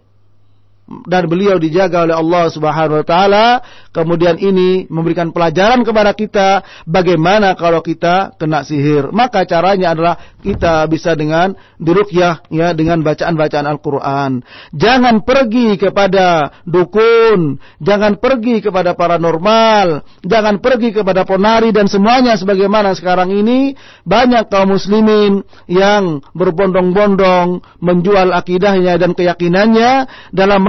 dan beliau dijaga oleh Allah Subhanahu wa taala. Kemudian ini memberikan pelajaran kepada kita bagaimana kalau kita kena sihir. Maka caranya adalah kita bisa dengan diruqyah ya dengan bacaan-bacaan Al-Qur'an. Jangan pergi kepada dukun, jangan pergi kepada paranormal, jangan pergi kepada ponari dan semuanya sebagaimana sekarang ini banyak kaum muslimin yang berbondong-bondong menjual akidahnya dan keyakinannya dalam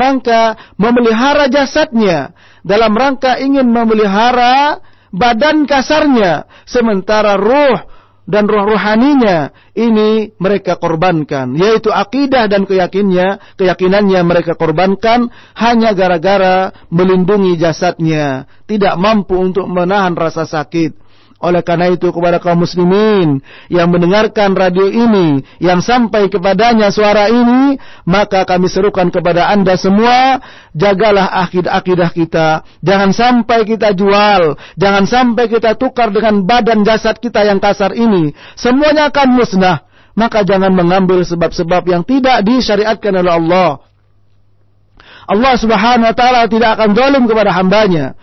memelihara jasadnya, dalam rangka ingin memelihara badan kasarnya, sementara ruh dan roh rohaninya ini mereka korbankan. Yaitu akidah dan keyakinannya keyakinannya mereka korbankan hanya gara-gara melindungi jasadnya tidak mampu untuk menahan rasa sakit oleh karena itu kepada kaum muslimin yang mendengarkan radio ini, yang sampai kepadanya suara ini, maka kami serukan kepada anda semua, jagalah akidah-akidah kita. Jangan sampai kita jual, jangan sampai kita tukar dengan badan jasad kita yang kasar ini. Semuanya akan musnah. Maka jangan mengambil sebab-sebab yang tidak disyariatkan oleh Allah. Allah subhanahu wa ta'ala tidak akan zalim kepada hambanya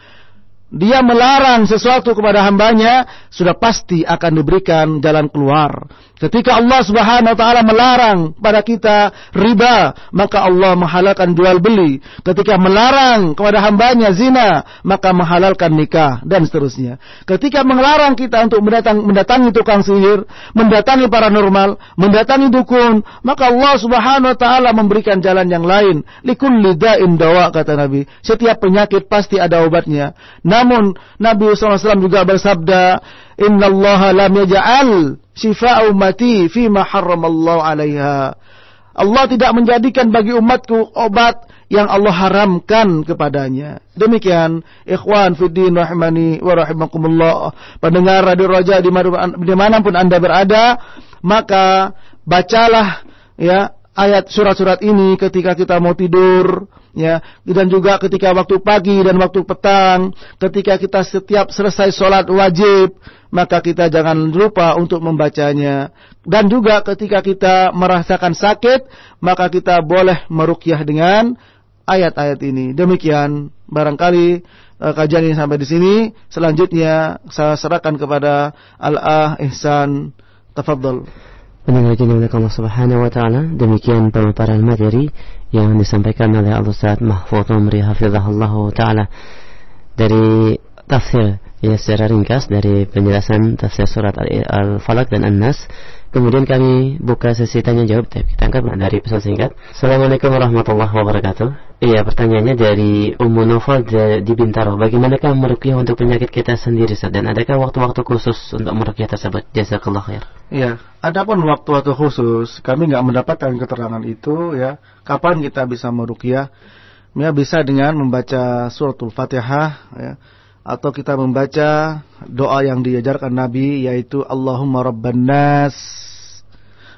dia melarang sesuatu kepada hambanya, sudah pasti akan diberikan jalan keluar. Ketika Allah Subhanahu wa taala melarang pada kita riba, maka Allah menghalalkan jual beli. Ketika melarang kepada hambanya zina, maka menghalalkan nikah dan seterusnya. Ketika melarang kita untuk mendatang, mendatangi tukang sihir, mendatangi paranormal, mendatangi dukun, maka Allah Subhanahu wa taala memberikan jalan yang lain. Likulli da'in dawa kata Nabi. Setiap penyakit pasti ada obatnya. Namun Nabi SAW juga bersabda, Inna Allah lam yaj'al shifa'a ummati fima harramallahu 'alaiha. Allah tidak menjadikan bagi umatku obat yang Allah haramkan kepadanya. Demikian, ikhwan fiddin rahimani wa rahimakumullah. Pendengar Radio Raja di di mana pun Anda berada, maka bacalah ya ayat surat-surat ini ketika kita mau tidur, ya. Dan juga ketika waktu pagi dan waktu petang ketika kita setiap selesai sholat wajib maka kita jangan lupa untuk membacanya. Dan juga ketika kita merasakan sakit maka kita boleh merukyah dengan ayat-ayat ini. Demikian barangkali uh, kajian ini sampai di sini. Selanjutnya saya serahkan kepada Al-Ah Ihsan. Tafadhol Pendengar oleh Allah Subhanahu wa taala, demikian pemaparan materi yang disampaikan oleh Al-Ustaz Mahfud Umri Hafizahullah taala dari tafsir ya secara ringkas dari penjelasan tafsir surat Al-Falaq dan An-Nas Kemudian kami buka sesi tanya jawab. Kita angkat dari pesan singkat. Assalamualaikum warahmatullahi wabarakatuh. Iya, pertanyaannya dari Ummu Novel di Bintaro. Bagaimanakah merukyah untuk penyakit kita sendiri, Ustaz? Dan adakah waktu-waktu khusus untuk merukyah tersebut? Jazakallah khair. Iya, adapun waktu-waktu khusus, kami nggak mendapatkan keterangan itu ya. Kapan kita bisa merukyah? Ya, bisa dengan membaca suratul Fatihah ya atau kita membaca doa yang diajarkan Nabi yaitu Allahumma rabban nas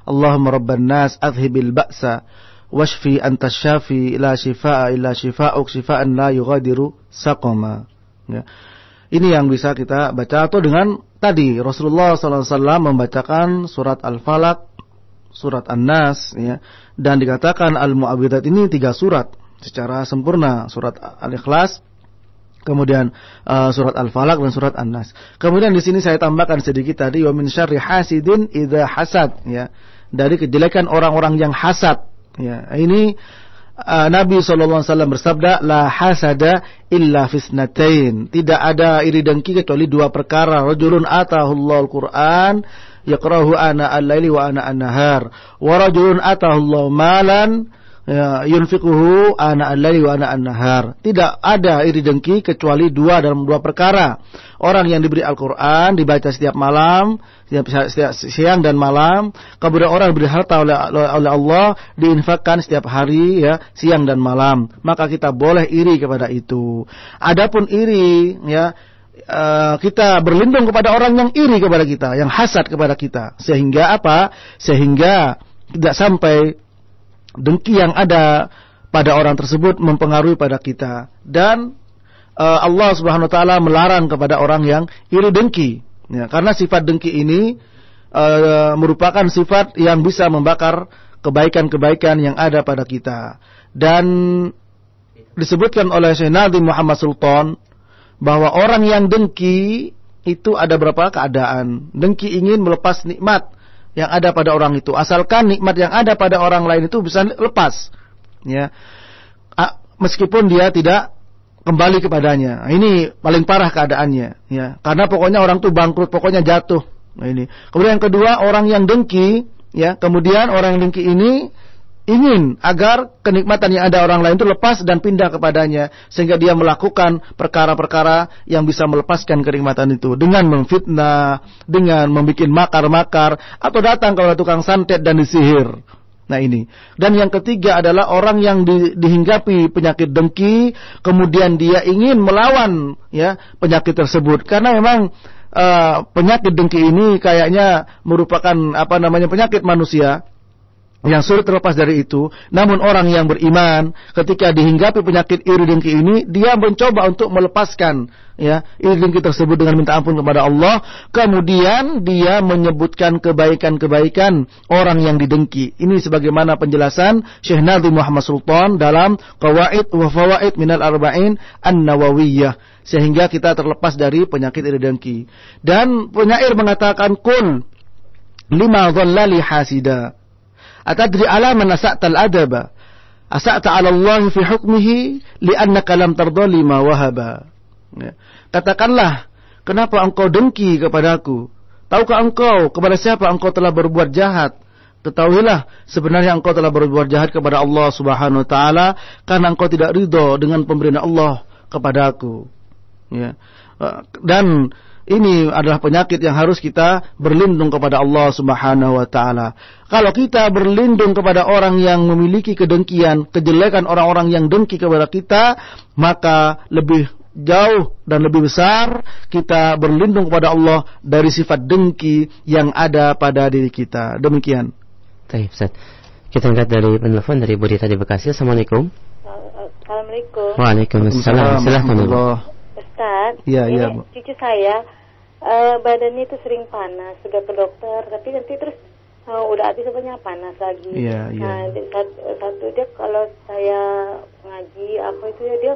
Allahumma rabban nas adhibil ba'sa washfi anta syafi la shifaa illa shifaa'uk shifaan la yughadiru saqama ya. ini yang bisa kita baca atau dengan tadi Rasulullah SAW membacakan surat Al-Falaq surat An-Nas ya dan dikatakan Al-Mu'awidat ini tiga surat secara sempurna surat Al-Ikhlas kemudian uh, surat Al-Falaq dan surat An-Nas. Kemudian di sini saya tambahkan sedikit tadi wa min syarri hasidin idza hasad ya. Dari kejelekan orang-orang yang hasad ya. Ini uh, Nabi SAW bersabda la hasada illa fisnatain. Tidak ada iri dengki kecuali dua perkara. Rajulun atahullahu al-Qur'an yaqrahu ana al-laili wa ana an-nahar. Wa rajulun atahullahu malan yunfiquhu ana al-laili wa ana. Tidak ada iri dengki kecuali dua dalam dua perkara. Orang yang diberi Al-Qur'an dibaca setiap malam, setiap, setiap siang dan malam, kemudian orang diberi harta oleh, oleh Allah diinfakkan setiap hari ya, siang dan malam. Maka kita boleh iri kepada itu. Adapun iri ya Uh, kita berlindung kepada orang yang iri kepada kita, yang hasad kepada kita, sehingga apa? Sehingga tidak sampai dengki yang ada pada orang tersebut mempengaruhi pada kita. Dan uh, Allah Subhanahu wa taala melarang kepada orang yang iri dengki. Ya, karena sifat dengki ini uh, merupakan sifat yang bisa membakar kebaikan-kebaikan yang ada pada kita. Dan disebutkan oleh Syekh Muhammad Sultan bahwa orang yang dengki itu ada berapa? Keadaan. Dengki ingin melepas nikmat yang ada pada orang itu. Asalkan nikmat yang ada pada orang lain itu bisa lepas. Ya. Meskipun dia tidak kembali kepadanya. Nah, ini paling parah keadaannya, ya. Karena pokoknya orang itu bangkrut, pokoknya jatuh. Nah, ini. Kemudian yang kedua, orang yang dengki, ya. Kemudian orang yang dengki ini ingin agar kenikmatan yang ada orang lain itu lepas dan pindah kepadanya sehingga dia melakukan perkara-perkara yang bisa melepaskan kenikmatan itu dengan memfitnah, dengan membuat makar-makar atau datang kepada tukang santet dan disihir. Nah ini. Dan yang ketiga adalah orang yang di, dihinggapi penyakit dengki, kemudian dia ingin melawan ya penyakit tersebut karena memang uh, penyakit dengki ini kayaknya merupakan apa namanya penyakit manusia yang sulit terlepas dari itu. Namun orang yang beriman ketika dihinggapi penyakit iri dengki ini, dia mencoba untuk melepaskan ya iri dengki tersebut dengan minta ampun kepada Allah. Kemudian dia menyebutkan kebaikan-kebaikan orang yang didengki. Ini sebagaimana penjelasan Syekh Nabi Muhammad Sultan dalam Qawaid wa Fawaid Minal Arba'in An-Nawawiyah sehingga kita terlepas dari penyakit iri dengki. Dan penyair mengatakan kul lima dhallali hasida Atadri ala man asa'ta al-adaba? Asa'ta ala Allah fi hukmihi li'annaka lam tardali ma wahaba. Ya. Katakanlah, kenapa engkau dengki kepadaku? Tahukah engkau kepada siapa engkau telah berbuat jahat? Ketahuilah sebenarnya engkau telah berbuat jahat kepada Allah Subhanahu wa taala karena engkau tidak ridho dengan pemberian Allah kepadaku. Ya. Dan ini adalah penyakit yang harus kita berlindung kepada Allah Subhanahu wa taala. Kalau kita berlindung kepada orang yang memiliki kedengkian, kejelekan orang-orang yang dengki kepada kita, maka lebih jauh dan lebih besar kita berlindung kepada Allah dari sifat dengki yang ada pada diri kita. Demikian. Baik, Ustaz. Kita angkat dari penelpon dari Burita di Bekasi. Assalamualaikum. Assalamualaikum. Waalaikumsalam. Silahkan Ustaz, ya, ini ya, cucu saya uh, badannya itu sering panas sudah ke dokter tapi nanti terus uh, udah habis sebenarnya panas lagi yeah, yeah. nah satu, satu dia kalau saya ngaji apa itu ya dia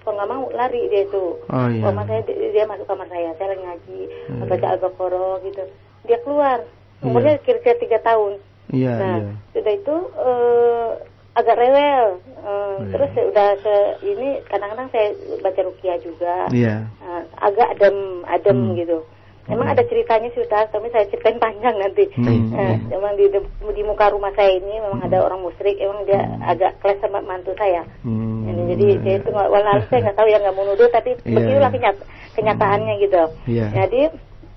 suka nggak mau lari dia itu oh, yeah. Mama saya dia, dia masuk kamar saya saya lagi ngaji yeah. baca al-baqarah gitu dia keluar umurnya yeah. kira-kira tiga tahun yeah, nah yeah. sudah itu uh, agak rewel. Uh, yeah. Terus udah se ini kadang-kadang saya baca rukia juga. Yeah. Uh, agak adem adem hmm. gitu. Memang hmm. ada ceritanya sih Ustaz, tapi saya ceritain panjang nanti. Hmm. Uh, memang di, di muka rumah saya ini memang hmm. ada orang musyrik, emang dia hmm. agak kelas sama mantu saya. Hmm. Ini, jadi yeah. saya itu walau saya nggak tahu yang nggak mau nuduh, tapi yeah. begitulah kenyat kenyataannya gitu. Yeah. Jadi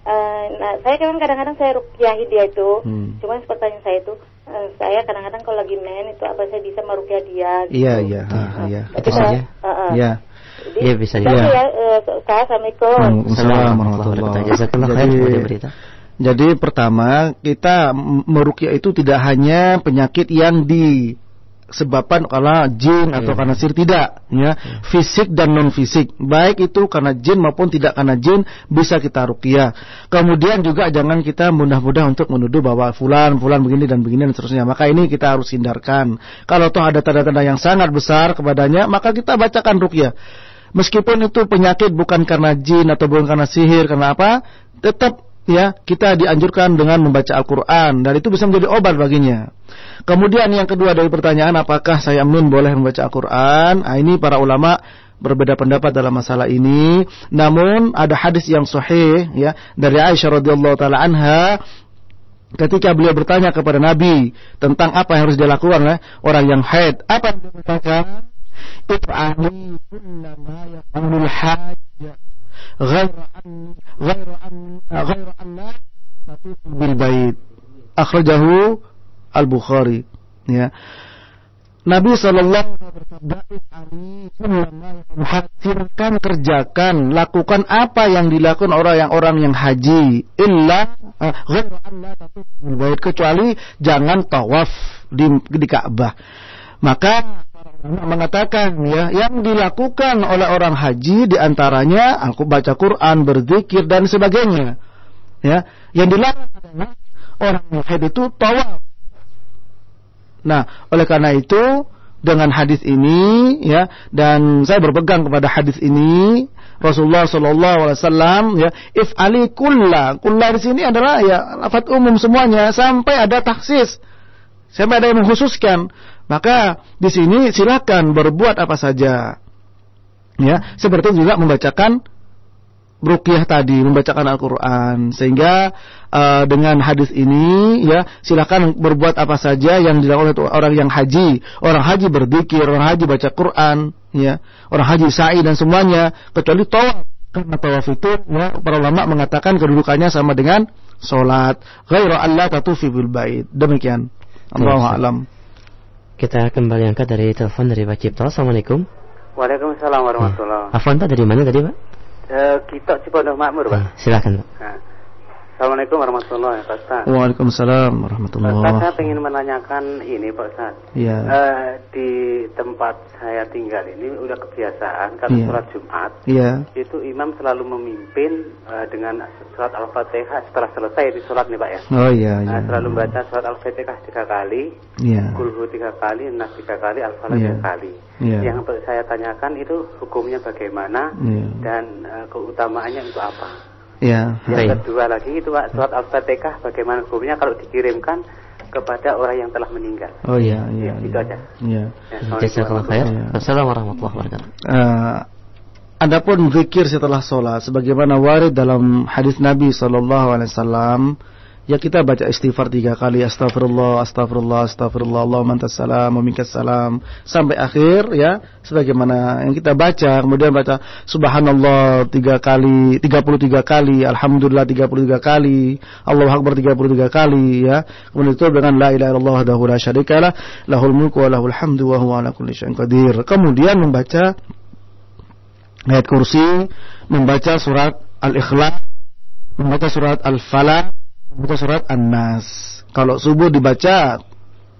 uh, nah saya kan kadang-kadang saya rukiahi dia itu, hmm. cuman pertanyaan saya itu Eh, saya kadang-kadang kalau lagi main itu apa saya bisa merukyah dia gitu. Iya, iya, uh, iya. Itu saja. Iya. Iya bisa ya. ya uh, Assalamualaikum. Assalamualaikum warahmatullahi wabarakatuh. Jadi pertama kita merukyah itu tidak hanya penyakit yang di sebabkan karena jin atau yeah. karena sihir tidak ya. Yeah. fisik dan non fisik baik itu karena jin maupun tidak karena jin bisa kita rukyah kemudian juga jangan kita mudah-mudah untuk menuduh bahwa fulan fulan begini dan begini dan seterusnya. Maka ini kita harus hindarkan. Kalau toh ada tanda-tanda yang sangat besar kepadanya maka kita bacakan rukyah meskipun itu penyakit bukan karena jin atau bukan karena sihir karena apa? Tetap ya kita dianjurkan dengan membaca Al-Quran. Dan itu bisa menjadi obat baginya. Kemudian yang kedua dari pertanyaan apakah saya nun boleh membaca Al-Qur'an? Nah, ini para ulama berbeda pendapat dalam masalah ini. Namun ada hadis yang sahih ya dari Aisyah radhiyallahu taala anha ketika beliau bertanya kepada Nabi tentang apa yang harus dilakukan oleh ya, orang yang haid, apa yang dikatakan? If'ali kullama yaqulul hajj ghaira an ghaira an ghaira an bil bait. Akhrajahu Al-Bukhari ya. Nabi Shallallahu alaihi wasallam kerjakan, lakukan apa yang dilakukan orang yang orang yang haji, illa eh, kecuali jangan tawaf di, di Ka'bah." Maka mengatakan ya yang dilakukan oleh orang haji di antaranya aku baca Quran berzikir dan sebagainya ya yang dilakukan oleh orang haji itu tawaf Nah, oleh karena itu dengan hadis ini ya dan saya berpegang kepada hadis ini Rasulullah Shallallahu Alaihi Wasallam ya if ali kulla kulla di sini adalah ya lafat umum semuanya sampai ada taksis sampai ada yang mengkhususkan maka di sini silakan berbuat apa saja. Ya, seperti juga membacakan ruqyah tadi membacakan Al-Qur'an. Sehingga uh, dengan hadis ini ya silakan berbuat apa saja yang dilakukan oleh orang yang haji. Orang haji berzikir orang haji baca Quran ya. Orang haji sa'i dan semuanya. Kecuali tawaf. Karena tawaf itu ya para ulama mengatakan kedudukannya sama dengan salat ghairu alla tatufi bil bait. Demikian. Allahu a'lam. Kita kembali angkat dari telepon dari Pak Cipto. Assalamualaikum. Waalaikumsalam warahmatullahi wabarakatuh. Afwan Pak dari mana tadi Pak? Eh, kita Cipondo Makmur, Pak. Eh, silakan, Pak. Nah. Assalamualaikum warahmatullahi wabarakatuh. Waalaikumsalam warahmatullahi wabarakatuh. Saya ingin menanyakan ini Pak Ustaz. Iya. Uh, di tempat saya tinggal ini udah kebiasaan kalau yeah. sholat Jumat, yeah. itu imam selalu memimpin uh, dengan surat Al-Fatihah setelah selesai di sholat nih Pak ya. Oh iya. iya. Uh, selalu baca surat Al-Fatihah tiga kali, yeah. Kulhu tiga kali, Nas tiga kali, Al-Falaq yeah. tiga kali. Yeah. Yang saya tanyakan itu hukumnya bagaimana yeah. dan uh, keutamaannya itu apa? Ya. Yang kedua lagi itu Pak, surat Al-Fatihah bagaimana hukumnya kalau dikirimkan kepada orang yang telah meninggal. Oh iya, iya. Ya, itu iya. aja. Iya. Jazakallahu khair. Assalamualaikum warahmatullahi wabarakatuh. Uh, Adapun zikir setelah sholat, sebagaimana warid dalam hadis Nabi Shallallahu Alaihi Wasallam, ya kita baca istighfar tiga kali. Astagfirullah astagfirullah astagfirullah Allahumma antas salam wa salam. Sampai akhir ya. Sebagaimana yang kita baca kemudian baca subhanallah tiga kali tiga puluh tiga kali. Alhamdulillah tiga puluh tiga kali. Allahu akbar tiga puluh tiga kali ya. Kemudian itu dengan la ilaha illallah wahdahu la syarikalah lahul mulku wa lahul hamdu wa huwa ala kulli syai'in qadir. Kemudian membaca ayat kursi membaca surat al-ikhlas membaca surat al-falaq Baca surat An-Nas. Kalau subuh dibaca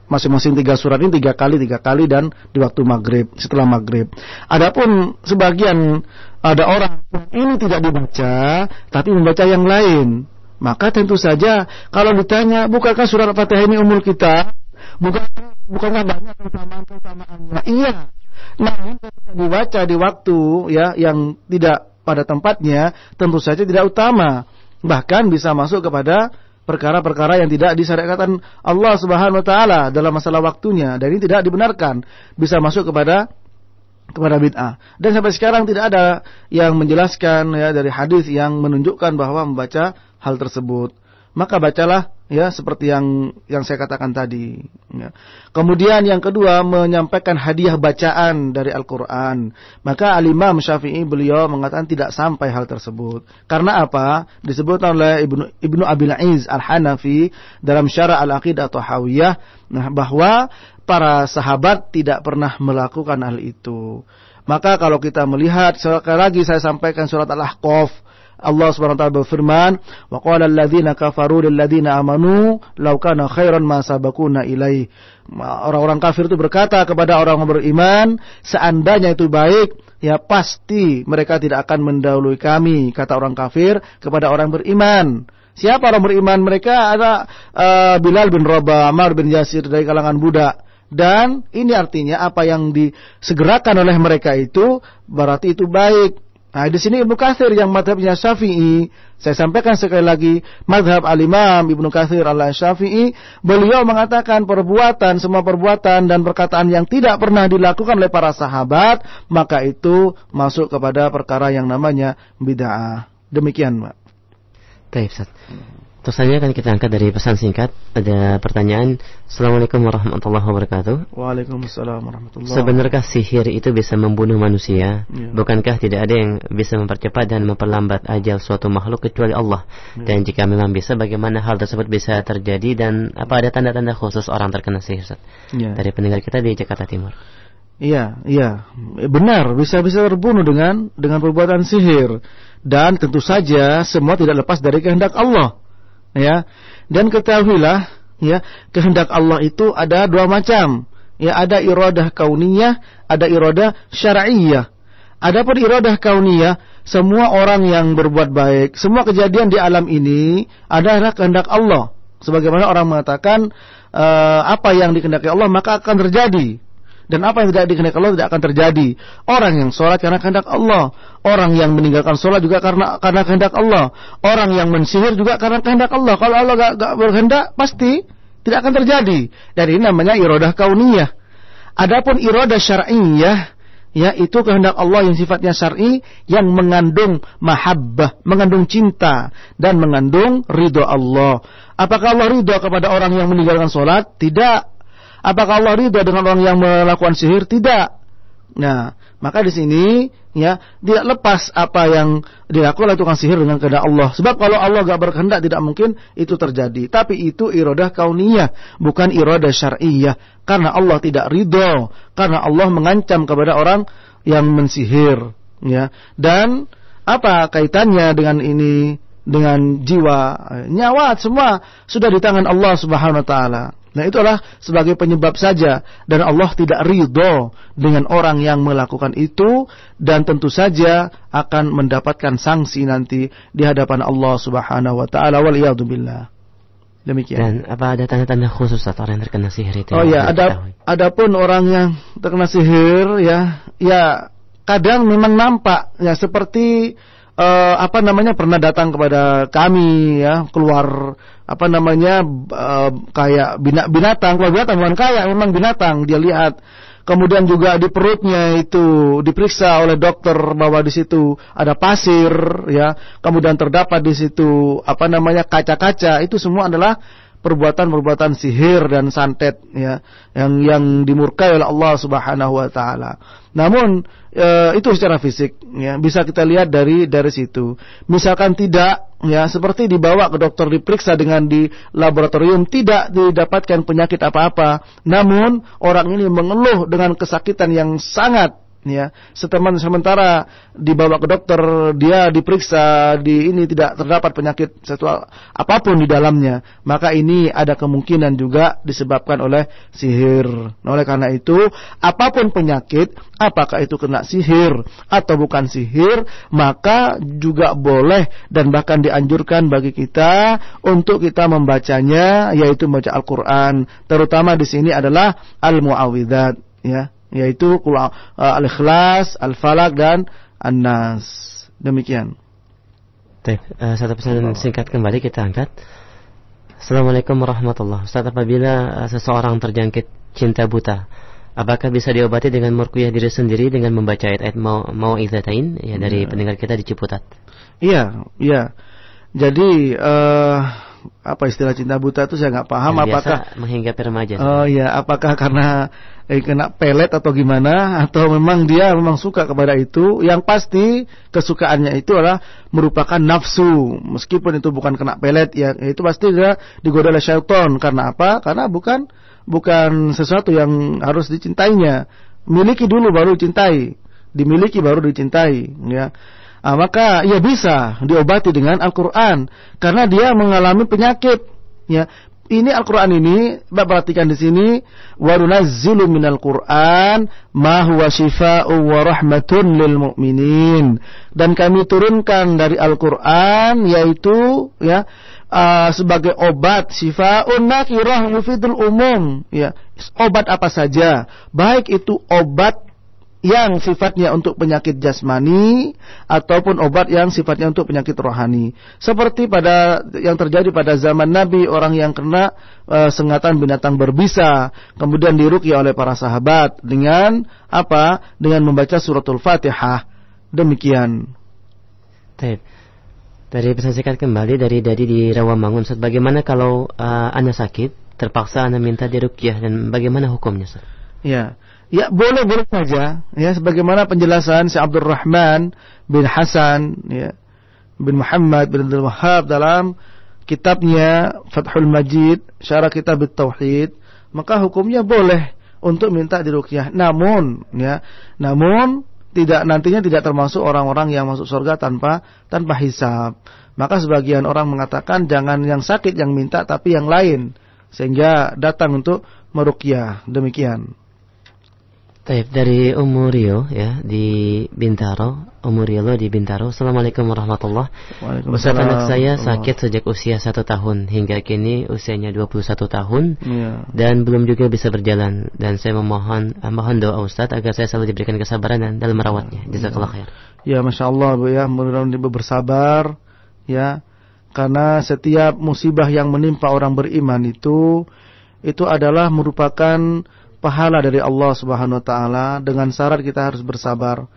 masing-masing tiga surat ini tiga kali tiga kali dan di waktu maghrib setelah maghrib. Adapun sebagian ada orang ini tidak dibaca tapi membaca yang lain. Maka tentu saja kalau ditanya bukankah surat Al-Fatihah ini umur kita? Bukan bukankah banyak keutamaan-keutamaannya? Iya. Namun ketika dibaca di waktu ya yang tidak pada tempatnya tentu saja tidak utama bahkan bisa masuk kepada perkara-perkara yang tidak disyariatkan Allah Subhanahu wa taala dalam masalah waktunya. Dan ini tidak dibenarkan. Bisa masuk kepada kepada bid'ah. Dan sampai sekarang tidak ada yang menjelaskan ya dari hadis yang menunjukkan bahwa membaca hal tersebut maka bacalah ya seperti yang yang saya katakan tadi. Ya. Kemudian yang kedua menyampaikan hadiah bacaan dari Al-Quran. Maka Al-Imam Syafi'i beliau mengatakan tidak sampai hal tersebut. Karena apa? Disebut oleh Ibnu Ibnu Abil Aiz Al-Hanafi dalam Syara Al-Aqidah atau Hawiyah nah, bahwa para sahabat tidak pernah melakukan hal itu. Maka kalau kita melihat sekali lagi saya sampaikan surat Al-Ahqaf Allah Subhanahu wa taala berfirman, "Wa qala alladziina kafaru lil ladziina amanu law kana khairan ma sabaquna ilaih." Orang-orang kafir itu berkata kepada orang yang beriman, seandainya itu baik, ya pasti mereka tidak akan mendahului kami, kata orang kafir kepada orang beriman. Siapa orang beriman? Mereka ada uh, Bilal bin Rabah, Amr bin Yasir dari kalangan budak. Dan ini artinya apa yang disegerakan oleh mereka itu berarti itu baik Nah, di sini Ibnu Katsir yang madhabnya Syafi'i, saya sampaikan sekali lagi, madhab al-Imam Ibnu Katsir al-Syafi'i, beliau mengatakan perbuatan, semua perbuatan dan perkataan yang tidak pernah dilakukan oleh para sahabat, maka itu masuk kepada perkara yang namanya bid'ah. Demikian, Pak. Baik. Terus saja akan kita angkat dari pesan singkat. Ada pertanyaan. Assalamualaikum warahmatullahi wabarakatuh. Waalaikumsalam warahmatullahi Sebenarkah sihir itu bisa membunuh manusia? Ya. Bukankah tidak ada yang bisa mempercepat dan memperlambat ajal suatu makhluk kecuali Allah? Ya. Dan jika memang bisa, bagaimana hal tersebut bisa terjadi dan apa ada tanda-tanda khusus orang terkena sihir? Ya. Dari pendengar kita di Jakarta Timur. Iya, iya, benar. Bisa-bisa terbunuh dengan dengan perbuatan sihir. Dan tentu saja semua tidak lepas dari kehendak Allah ya. Dan ketahuilah ya kehendak Allah itu ada dua macam. Ya ada iradah kauniyah ada iradah syar'iyyah. Adapun iradah kauniyah semua orang yang berbuat baik semua kejadian di alam ini adalah kehendak Allah. Sebagaimana orang mengatakan uh, apa yang dikehendaki Allah maka akan terjadi dan apa yang tidak dikehendaki Allah tidak akan terjadi. Orang yang sholat karena kehendak Allah, orang yang meninggalkan sholat juga karena karena kehendak Allah, orang yang mensihir juga karena kehendak Allah. Kalau Allah gak, gak berkehendak, pasti tidak akan terjadi. Dan ini namanya irodah kauniyah. Adapun irodah syar'iyah, ya itu kehendak Allah yang sifatnya syar'i yang mengandung mahabbah, mengandung cinta dan mengandung ridho Allah. Apakah Allah ridho kepada orang yang meninggalkan sholat? Tidak. Apakah Allah ridho dengan orang yang melakukan sihir? Tidak. Nah, maka di sini ya tidak lepas apa yang dilakukan oleh tukang sihir dengan kehendak Allah. Sebab kalau Allah gak berkehendak tidak mungkin itu terjadi. Tapi itu irodah kauniyah, bukan irodah syar'iyah. Karena Allah tidak ridho, karena Allah mengancam kepada orang yang mensihir. Ya, dan apa kaitannya dengan ini? Dengan jiwa, nyawa semua sudah di tangan Allah Subhanahu Wa Taala. Nah itulah sebagai penyebab saja dan Allah tidak ridho dengan orang yang melakukan itu dan tentu saja akan mendapatkan sanksi nanti di hadapan Allah Subhanahu wa taala wal billah. Demikian. Dan apa ada tanda-tanda khusus atau orang yang terkena sihir itu? Oh ya, ada adapun orang yang terkena sihir ya, ya kadang memang nampak ya seperti uh, apa namanya pernah datang kepada kami ya keluar apa namanya uh, kayak binatang keluar binatang bukan kayak memang binatang dia lihat. Kemudian juga di perutnya itu diperiksa oleh dokter bahwa di situ ada pasir ya. Kemudian terdapat di situ apa namanya kaca-kaca. Itu semua adalah perbuatan-perbuatan sihir dan santet ya yang yang dimurkai oleh Allah Subhanahu wa taala. Namun e, itu secara fisik ya bisa kita lihat dari dari situ. Misalkan tidak ya seperti dibawa ke dokter diperiksa dengan di laboratorium tidak didapatkan penyakit apa-apa, namun orang ini mengeluh dengan kesakitan yang sangat ya. Seteman sementara dibawa ke dokter dia diperiksa di ini tidak terdapat penyakit seksual apa pun di dalamnya maka ini ada kemungkinan juga disebabkan oleh sihir. Nah, oleh karena itu apa pun penyakit apakah itu kena sihir atau bukan sihir maka juga boleh dan bahkan dianjurkan bagi kita untuk kita membacanya yaitu membaca Al-Qur'an. Terutama di sini adalah al-muawwidzat ya yaitu uh, al-ikhlas, al-falak dan an-nas. Demikian. Baik, uh, satu pesan singkat kembali kita angkat. Assalamualaikum warahmatullahi Ustaz apabila uh, seseorang terjangkit cinta buta Apakah bisa diobati dengan murkuyah diri sendiri dengan membaca ayat-ayat mau mau izatain ya dari ya. pendengar kita di Ciputat? Iya, iya. Jadi uh, apa istilah cinta buta itu saya nggak paham Yang apakah menghingga remaja. Oh iya, apakah karena eh, kena pelet atau gimana atau memang dia memang suka kepada itu yang pasti kesukaannya itu adalah merupakan nafsu. Meskipun itu bukan kena pelet ya itu pasti dia digoda oleh syaitan. Karena apa? Karena bukan bukan sesuatu yang harus dicintainya. Miliki dulu baru dicintai. Dimiliki baru dicintai ya. Ah, maka ia bisa diobati dengan Al-Qur'an. Karena dia mengalami penyakit ya ini Al-Qur'an ini, perhatikan di sini, wa nunazzilu minal Qur'an ma huwa syifaa'u wa rahmatun lil mu'minin. Dan kami turunkan dari Al-Qur'an yaitu ya uh, sebagai obat syifaa'un nakirah mufidul umum, ya. Obat apa saja, baik itu obat yang sifatnya untuk penyakit jasmani ataupun obat yang sifatnya untuk penyakit rohani. Seperti pada yang terjadi pada zaman Nabi orang yang kena e, sengatan binatang berbisa kemudian diruqyah oleh para sahabat dengan apa? Dengan membaca suratul Fatihah. Demikian. Baik. Dari pesan singkat kembali dari Dadi di Rawamangun, Ustaz, bagaimana kalau uh, Anda sakit, terpaksa Anda minta diruqyah dan bagaimana hukumnya, Ustaz? Ya. Ya boleh boleh saja. Ya sebagaimana penjelasan si Abdul Rahman bin Hasan ya bin Muhammad bin Abdul Wahab dalam kitabnya Fathul Majid syarah kitab tauhid maka hukumnya boleh untuk minta diruqyah. Namun ya namun tidak nantinya tidak termasuk orang-orang yang masuk surga tanpa tanpa hisab. Maka sebagian orang mengatakan jangan yang sakit yang minta tapi yang lain. Sehingga datang untuk meruqyah. Demikian Baik, dari Umurio ya di Bintaro, Umurio di Bintaro. Assalamualaikum warahmatullahi wabarakatuh. Anak saya sakit sejak usia satu tahun hingga kini usianya 21 tahun ya. dan belum juga bisa berjalan dan saya memohon uh, mohon doa Ustaz agar saya selalu diberikan kesabaran dan dalam merawatnya. Jazakallah khair. Ya, masya Allah bu ya, mudah-mudahan bersabar ya, karena setiap musibah yang menimpa orang beriman itu itu adalah merupakan pahala dari Allah Subhanahu wa taala. Dengan syarat kita harus bersabar.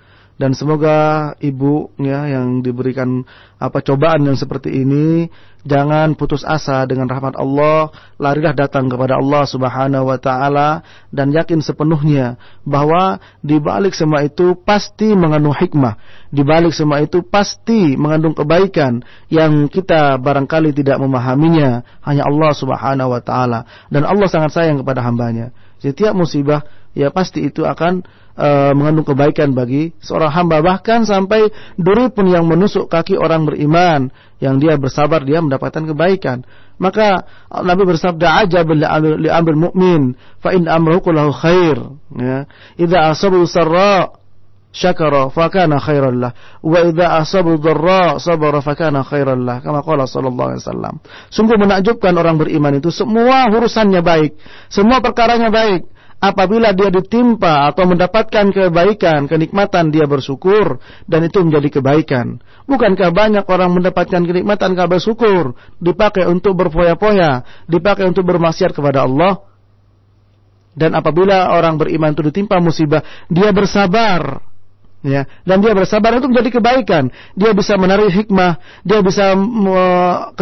Dan semoga ibu ya yang diberikan apa cobaan yang seperti ini jangan putus asa dengan rahmat Allah. Larilah datang kepada Allah Subhanahu wa taala dan yakin sepenuhnya bahwa di balik semua itu pasti mengandung hikmah. Di balik semua itu pasti mengandung kebaikan yang kita barangkali tidak memahaminya. Hanya Allah Subhanahu wa taala. Dan Allah sangat sayang kepada hambanya setiap musibah ya pasti itu akan e, mengandung kebaikan bagi seorang hamba. Bahkan sampai duri pun yang menusuk kaki orang beriman yang dia bersabar dia mendapatkan kebaikan. Maka Nabi bersabda aja li mu'min fa in amruhu khair. Ya. Idza asabu sarra syakara fakana khairan lah. Wa idza asabu dharra sabara fakana khairan lah. Kama qala sallallahu alaihi wasallam. Sungguh menakjubkan orang beriman itu semua urusannya baik. Semua perkaranya baik. Apabila dia ditimpa atau mendapatkan kebaikan, kenikmatan dia bersyukur. Dan itu menjadi kebaikan. Bukankah banyak orang mendapatkan kenikmatan kalau bersyukur? Dipakai untuk berfoya-foya, dipakai untuk bermaksiat kepada Allah? Dan apabila orang beriman itu ditimpa musibah, dia bersabar ya. Dan dia bersabar itu menjadi kebaikan. Dia bisa menarik hikmah. Dia bisa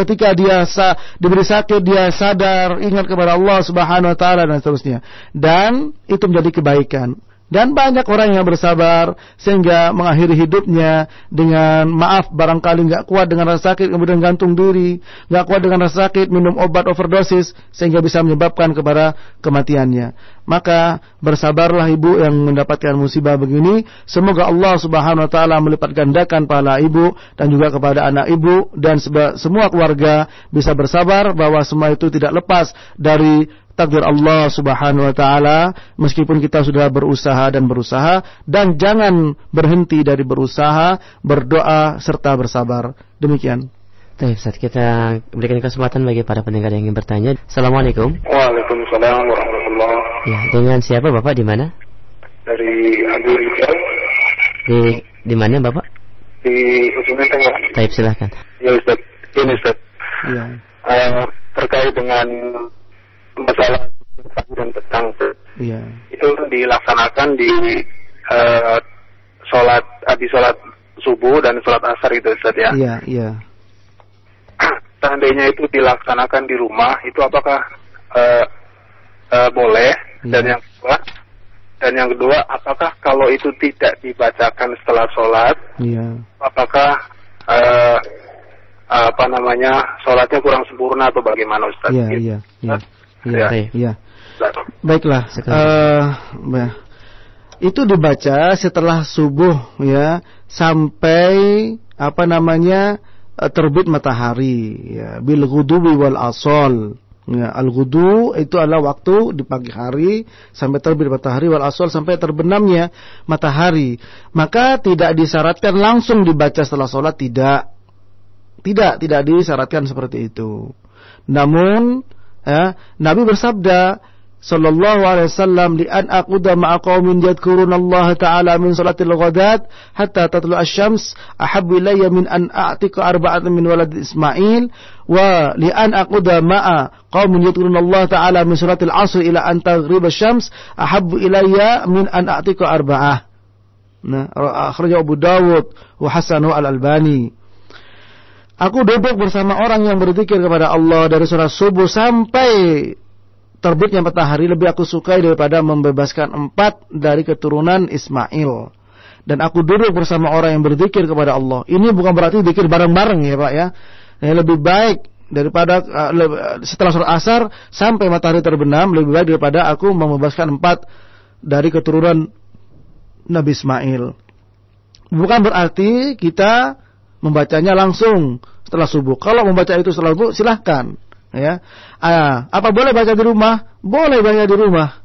ketika dia sa, diberi sakit dia sadar ingat kepada Allah Subhanahu wa taala dan seterusnya. Dan itu menjadi kebaikan dan banyak orang yang bersabar sehingga mengakhiri hidupnya dengan maaf barangkali nggak kuat dengan rasa sakit kemudian gantung diri, nggak kuat dengan rasa sakit minum obat overdosis sehingga bisa menyebabkan kepada kematiannya. Maka bersabarlah ibu yang mendapatkan musibah begini. Semoga Allah Subhanahu wa taala melipat gandakan pahala ibu dan juga kepada anak ibu dan semua keluarga bisa bersabar bahwa semua itu tidak lepas dari takdir Allah Subhanahu wa taala meskipun kita sudah berusaha dan berusaha dan jangan berhenti dari berusaha, berdoa serta bersabar. Demikian. Baik, saat kita berikan kesempatan bagi para pendengar yang ingin bertanya. Assalamualaikum. Waalaikumsalam warahmatullahi Ya, dengan siapa Bapak di mana? Dari Abu Rizal. Di di mana Bapak? Di Ujung Tengah. Baik, silahkan. Ya Ustaz. Ini Ustaz. Ya. Uh, terkait dengan masalah dan petang Iya. itu dilaksanakan di uh, sholat habis sholat subuh dan sholat asar itu Ustaz ya. Iya, iya. Seandainya itu dilaksanakan di rumah itu apakah uh, uh, boleh Iya. dan yang kedua dan yang kedua apakah kalau itu tidak dibacakan setelah sholat Iya. apakah uh, apa namanya sholatnya kurang sempurna atau bagaimana Ustaz? Iya, Gitu. iya, iya. Iya. Ya. Iya. Ustaz. Baiklah. Sekarang. Eh, bah, itu dibaca setelah subuh ya sampai apa namanya eh, terbit matahari ya bil ghudubi wal asal ya al ghudu itu adalah waktu di pagi hari sampai terbit matahari wal asal sampai terbenamnya matahari maka tidak disyaratkan langsung dibaca setelah sholat tidak tidak tidak disyaratkan seperti itu namun ya, Nabi bersabda sallallahu alaihi wasallam li an aquda ma'a qaumin yadhkuruna Allah taala min salatil ghadat hatta tatlu asy-syams ahabbu ilayya min an a'tika arba'atan min walad Ismail wa li an aquda ma'a qaumin yadhkuruna Allah taala min salatil asr ila an taghrib asy-syams ahabbu ilayya min an a'tika arba'ah. Nah, akhrajahu Abu Dawud wa hasanahu al-Albani Aku duduk bersama orang yang berzikir kepada Allah dari surah subuh sampai terbitnya matahari lebih aku sukai daripada membebaskan empat dari keturunan Ismail. Dan aku duduk bersama orang yang berzikir kepada Allah. Ini bukan berarti zikir bareng-bareng ya Pak ya. Yang lebih baik daripada uh, setelah surah asar sampai matahari terbenam lebih baik daripada aku membebaskan empat dari keturunan Nabi Ismail. Bukan berarti kita membacanya langsung setelah subuh. Kalau membaca itu setelah subuh silahkan. Ya, ah, apa boleh baca di rumah? Boleh baca di rumah.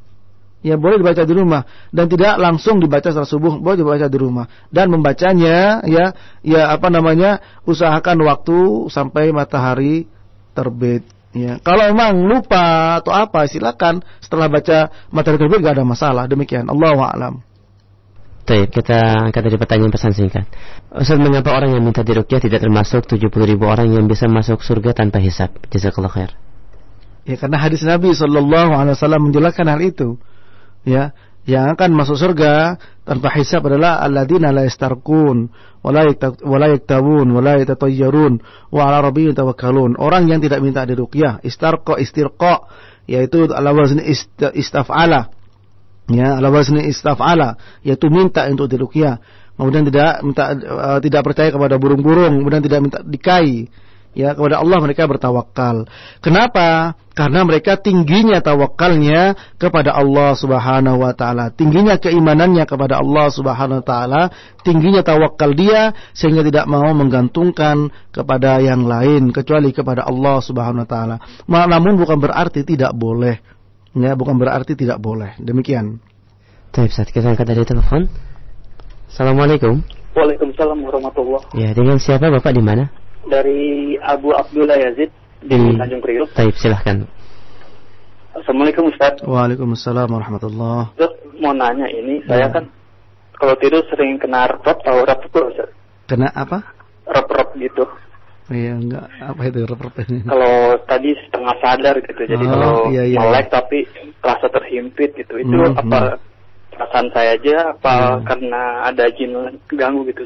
Ya boleh dibaca di rumah dan tidak langsung dibaca setelah subuh, boleh dibaca di rumah dan membacanya ya ya apa namanya usahakan waktu sampai matahari terbit. Ya, kalau memang lupa atau apa silakan setelah baca matahari terbit gak ada masalah. Demikian. Allah a'lam. Baik, kita angkat dari pertanyaan pesan singkat. Ustaz, mengapa orang yang minta dirukyah tidak termasuk 70 ribu orang yang bisa masuk surga tanpa hisab? Jazakallah khair. Ya karena hadis Nabi Wasallam menjelaskan hal itu. ya yang akan masuk surga tanpa hisab adalah alladzina la yastarqun wa la yaktabun wa la yatatayyarun wa ala rabbihim tawakkalun. Orang yang tidak minta diruqyah, istarqa istirqa yaitu ala wazni istaf'ala. Ya, ala wazni istaf'ala yaitu minta untuk diruqyah. Kemudian tidak minta uh, tidak percaya kepada burung-burung, kemudian tidak minta dikai ya kepada Allah mereka bertawakal. Kenapa? Karena mereka tingginya tawakalnya kepada Allah Subhanahu wa taala, tingginya keimanannya kepada Allah Subhanahu wa taala, tingginya tawakal dia sehingga tidak mau menggantungkan kepada yang lain kecuali kepada Allah Subhanahu wa taala. Namun bukan berarti tidak boleh. Ya, bukan berarti tidak boleh. Demikian. Baik, saat kita angkat dari telepon. Assalamualaikum. Waalaikumsalam warahmatullahi Ya, dengan siapa Bapak di mana? dari Abu Abdullah Yazid di hmm. Tanjung Priok. Baik, silahkan. Assalamualaikum Ustaz. Waalaikumsalam warahmatullah. Ustaz, mau nanya ini, ya. saya kan kalau tidur sering kena rep atau rep. Kena apa? Rep-rep gitu. Iya enggak apa itu? Kalau tadi setengah sadar gitu, jadi oh, kalau iya, iya. melek tapi rasa terhimpit gitu, itu hmm, apa hmm. perasaan saya aja apa hmm. karena ada jin ganggu gitu?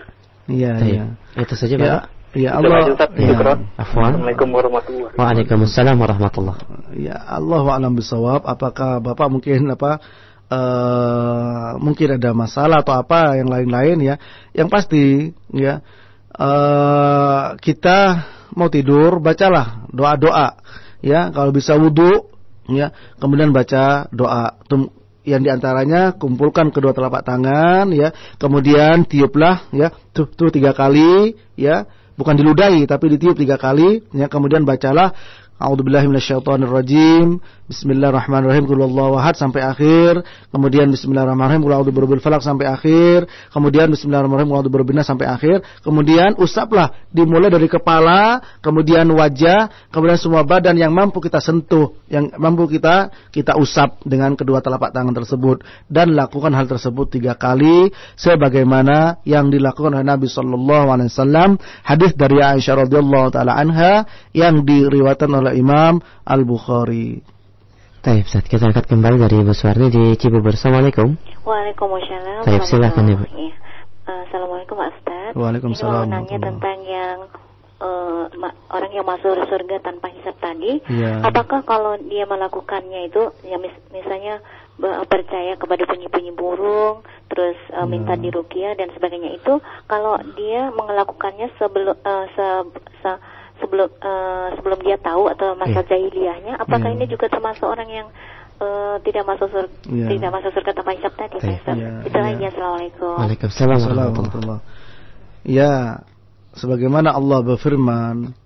Iya, iya. Itu saja, ya. Pak. Ya Allah. Ya, Assalamualaikum warahmatullahi Waalaikumsalam warahmatullahi Ya Allah alam bisawab. Apakah Bapak mungkin apa uh, mungkin ada masalah atau apa yang lain-lain ya. Yang pasti ya uh, kita mau tidur bacalah doa-doa ya kalau bisa wudhu ya kemudian baca doa yang di antaranya kumpulkan kedua telapak tangan ya kemudian tiuplah ya tuh tuh tiga kali ya bukan diludahi tapi ditiup tiga kali ya kemudian bacalah A'udzubillahi. Bismillahirrahmanirrahim. Qul huwallahu ahad sampai akhir. Kemudian bismillahirrahmanirrahim. Qul a'udzu birabbil falaq sampai akhir. Kemudian bismillahirrahmanirrahim. Qul a'udzu birabbin sampai akhir. Kemudian usaplah dimulai dari kepala, kemudian wajah, kemudian semua badan yang mampu kita sentuh, yang mampu kita kita usap dengan kedua telapak tangan tersebut dan lakukan hal tersebut tiga kali sebagaimana yang dilakukan oleh Nabi sallallahu alaihi wasallam. Hadis dari Aisyah radhiyallahu taala anha yang diriwayatkan oleh Imam Al-Bukhari. Taib, saat kita angkat kembali dari Ibu Suwarni di Cibubur. Assalamualaikum. Waalaikumsalam. Taib, silakan Ibu. Ya. Uh, Assalamualaikum Pak Ustaz. Waalaikumsalam. Ini mau nanya tentang yang uh, orang yang masuk surga tanpa hisap tadi. Yeah. Apakah kalau dia melakukannya itu, ya mis misalnya percaya kepada bunyi-bunyi burung, terus uh, minta dirukia dan sebagainya itu, kalau dia melakukannya sebelum uh, se, se sebelum uh, sebelum dia tahu atau masa yeah. jahiliyahnya apakah yeah. ini juga termasuk orang yang uh, tidak masuk surga yeah. tidak masuk surga tanpa hisab tadi Pak Ustaz. Yeah. Itu lagi yeah. assalamualaikum. Waalaikumsalam warahmatullahi Ya, sebagaimana Allah berfirman,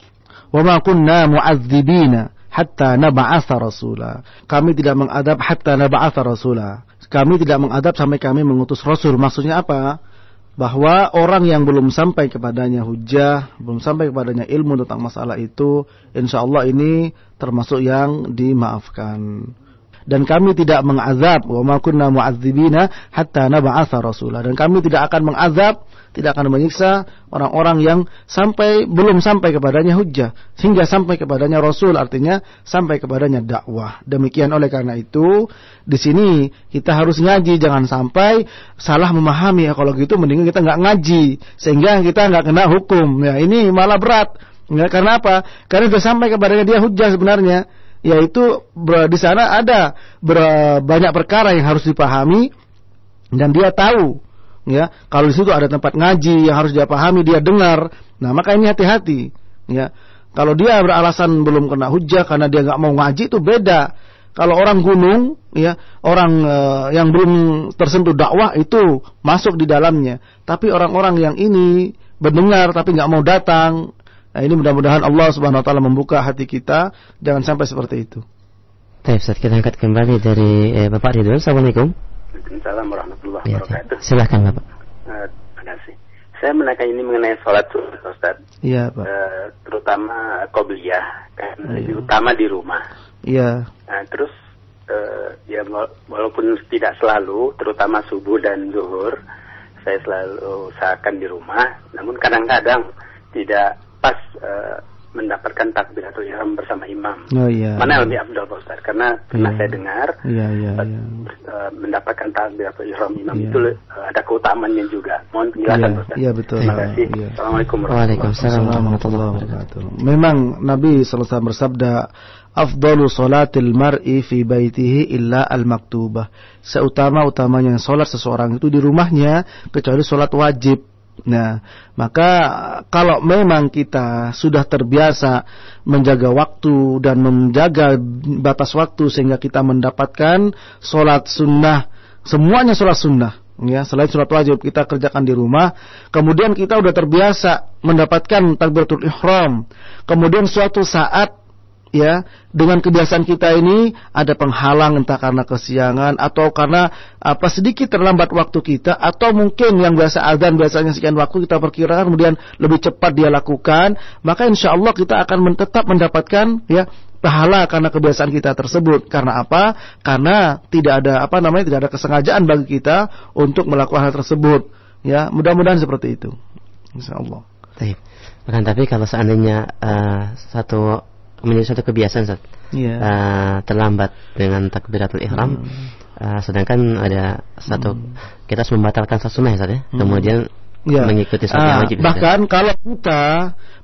"Wa ma kunna mu'adzibina hatta nab'atha rasula." Kami tidak mengadab hatta nab'atha rasula. Kami tidak mengadab sampai kami mengutus rasul. Maksudnya apa? Bahwa orang yang belum sampai kepadanya hujah, belum sampai kepadanya ilmu tentang masalah itu, insya Allah ini termasuk yang dimaafkan. Dan kami tidak mengazab, wa ma kunna mu'adzibina hatta nab'atha rasulah. Dan kami tidak akan mengazab tidak akan menyiksa orang-orang yang sampai belum sampai kepadanya hujah sehingga sampai kepadanya rasul artinya sampai kepadanya dakwah. Demikian oleh karena itu di sini kita harus ngaji jangan sampai salah memahami ya kalau gitu mendingan kita nggak ngaji sehingga kita nggak kena hukum. Ya ini malah berat. Ya, karena apa? Karena sudah sampai kepadanya dia hujah sebenarnya yaitu di sana ada banyak perkara yang harus dipahami dan dia tahu ya. Kalau di situ ada tempat ngaji yang harus dia pahami dia dengar. Nah maka ini hati-hati ya. Kalau dia beralasan belum kena hujah karena dia nggak mau ngaji itu beda. Kalau orang gunung ya orang uh, yang belum tersentuh dakwah itu masuk di dalamnya. Tapi orang-orang yang ini mendengar tapi nggak mau datang nah ini mudah-mudahan Allah subhanahu wa taala membuka hati kita jangan sampai seperti itu Baik, kita angkat kembali dari eh, Bapak Ridwan. Assalamualaikum. Waalaikumsalam warahmatullahi ya, wabarakatuh. Silakan Bapak. Uh, terima kasih. Saya menanyakan ini mengenai sholat sunnah Ustaz. Iya Pak. Uh, terutama qobliyah kan ya. lebih utama di rumah. Iya. Nah, terus uh, ya walaupun tidak selalu, terutama subuh dan zuhur, saya selalu usahakan di rumah. Namun kadang-kadang tidak pas uh, mendapatkan takbiratul ihram bersama imam. Oh iya. Mana yang lebih abdul Pak Ustaz? Karena pernah Iya. saya dengar Iya iya eh, iya. eh, mendapatkan takbiratul ihram imam Iya. itu eh, ada keutamaannya juga. Mohon penjelasan Iya, Ustaz. iya betul. Terima Iya, kasih. iya. Assalamualaikum Waalaikumsalam warahmatullahi wabarakatuh. Memang Nabi SAW bersabda, Afdalu salatil mar'i fi baitihi illa al-maktubah. Seutama-utamanya sholat seseorang itu di rumahnya, kecuali sholat wajib. Nah, maka kalau memang kita sudah terbiasa menjaga waktu dan menjaga batas waktu sehingga kita mendapatkan sholat sunnah, semuanya sholat sunnah, ya selain sholat wajib kita kerjakan di rumah kemudian kita udah terbiasa mendapatkan takbiratul ihram kemudian suatu saat ya dengan kebiasaan kita ini ada penghalang entah karena kesiangan atau karena apa sedikit terlambat waktu kita atau mungkin yang biasa azan biasanya sekian waktu kita perkirakan kemudian lebih cepat dia lakukan maka insya Allah kita akan tetap mendapatkan ya pahala karena kebiasaan kita tersebut. Karena apa? Karena tidak ada apa namanya tidak ada kesengajaan bagi kita untuk melakukan hal tersebut. Ya mudah-mudahan seperti itu. Insya Allah tapi kalau seandainya eh, satu menjadi satu kebiasaan Ustaz, Iya. eh, terlambat dengan takbiratul ihram, eh, sedangkan ada satu kita harus membatalkan sholat sunnah ya Ustaz ya. Kemudian Ya. mengikuti sholat yang Ah, wajib. Ustaz, ya. bahkan kalau kita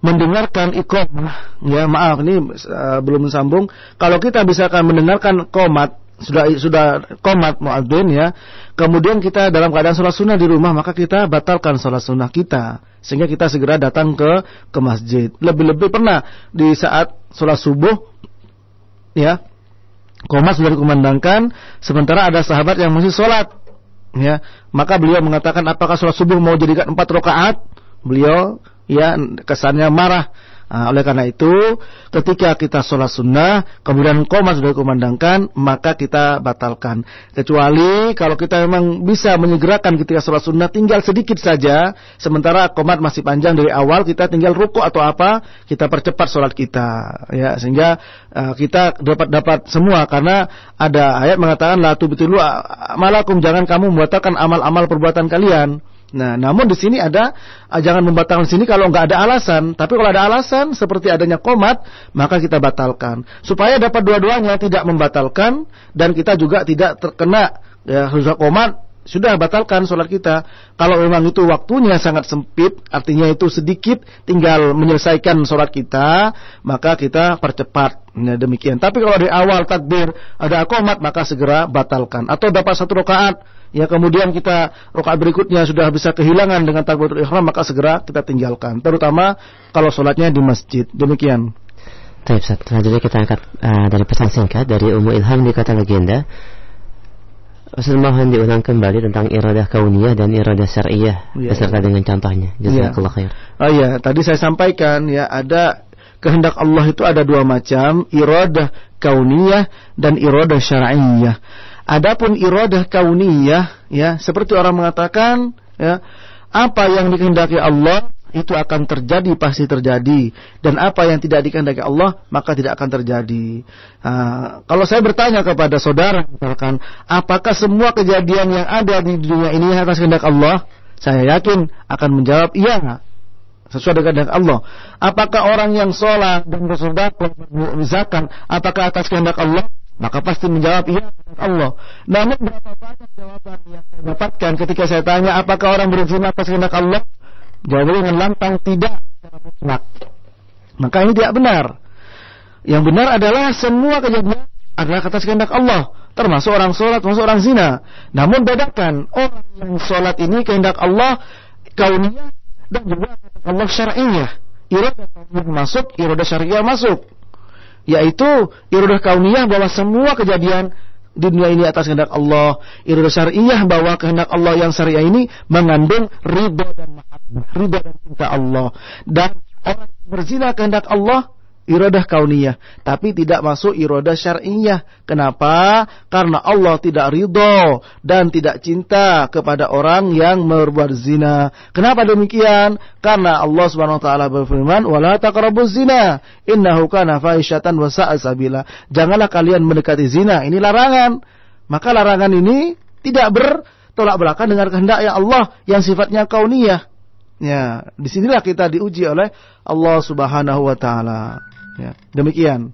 mendengarkan iqamah, ya maaf ini uh, belum sambung. Kalau kita misalkan mendengarkan komat sudah sudah komat muadzin ya, kemudian kita dalam keadaan sholat sunnah di rumah maka kita batalkan sholat sunnah kita sehingga kita segera datang ke ke masjid. Lebih-lebih pernah di saat sholat subuh ya komat sudah dikumandangkan sementara ada sahabat yang masih sholat ya. Maka beliau mengatakan apakah sholat subuh mau jadikan empat rakaat? Beliau ya kesannya marah Nah, oleh karena itu ketika kita sholat sunnah kemudian komat sudah dikumandangkan maka kita batalkan. Kecuali kalau kita memang bisa menyegerakan ketika sholat sunnah tinggal sedikit saja sementara komat masih panjang dari awal kita tinggal ruku atau apa kita percepat sholat kita. Ya sehingga uh, kita dapat dapat semua. Karena ada ayat mengatakan la tubtilu malakum jangan kamu membatalkan amal-amal perbuatan kalian Nah, namun di sini ada ah, jangan membatalkan sini kalau nggak ada alasan. Tapi kalau ada alasan seperti adanya komat, maka kita batalkan supaya dapat dua-duanya tidak membatalkan dan kita juga tidak terkena ya komat sudah batalkan sholat kita. Kalau memang itu waktunya sangat sempit, artinya itu sedikit, tinggal menyelesaikan sholat kita, maka kita percepat. Nah, demikian. Tapi kalau di awal takbir ada komat, maka segera batalkan. Atau dapat satu rakaat, ya kemudian kita rakaat berikutnya sudah bisa kehilangan dengan takbiratul ihram, maka segera kita tinggalkan. Terutama kalau sholatnya di masjid. Demikian. Baik. Selanjutnya kita angkat eh, dari pesan singkat dari Ummu Ilham di kota legenda. Ustaz mohon diulang kembali tentang iradah kauniyah dan iradah syariah Iya, beserta dengan contohnya. Jazakallah khair. Oh iya, tadi saya sampaikan ya ada kehendak Allah itu ada dua macam, iradah kauniyah dan iradah syar'iyyah. Adapun iradah kauniyah ya, seperti orang mengatakan ya, apa yang dikehendaki Allah itu akan terjadi pasti terjadi dan apa yang tidak dikehendaki Allah maka tidak akan terjadi. Nah, kalau saya bertanya kepada saudara misalkan, apakah semua kejadian yang ada di dunia ini atas kehendak Allah? Saya yakin akan menjawab iya sesuai dengan kehendak Allah. Apakah orang yang sholat dan bersedekah zakat apakah atas kehendak Allah? Maka pasti menjawab iya Allah. Namun berapa banyak jawaban yang saya dapatkan ketika saya tanya apakah orang berzina atas kehendak Allah? Jawabannya dengan lantang tidak secara mutlak. Maka ini tidak benar. Yang benar adalah semua kejadian adalah atas kehendak Allah, termasuk orang sholat, termasuk orang zina. Namun bedakan orang yang sholat ini kehendak Allah kauniyah dan juga Allah syar'iyah. Iradah kauniyah masuk, iradah syariah masuk. Yaitu iradah kauniyah bahwa semua kejadian di dunia ini atas kehendak Allah. Iradah syariah bahwa kehendak Allah yang syariah ini mengandung ridha dan mahabbah, ridha dan cinta Allah. Dan orang berzina kehendak Allah iradah kauniyah, tapi tidak masuk iradah syar'iyah. Kenapa? Karena Allah tidak ridho dan tidak cinta kepada orang yang berbuat zina. Kenapa demikian? Karena Allah Subhanahu wa taala berfirman, "Wala taqrabuz zina, innahu kana fahisyatan wa sa'a sabila." Janganlah kalian mendekati zina, ini larangan. Maka larangan ini tidak bertolak belakang dengan kehendak ya Allah yang sifatnya kauniyah. Ya, di sinilah kita diuji oleh Allah Subhanahu wa taala. Ya, demikian.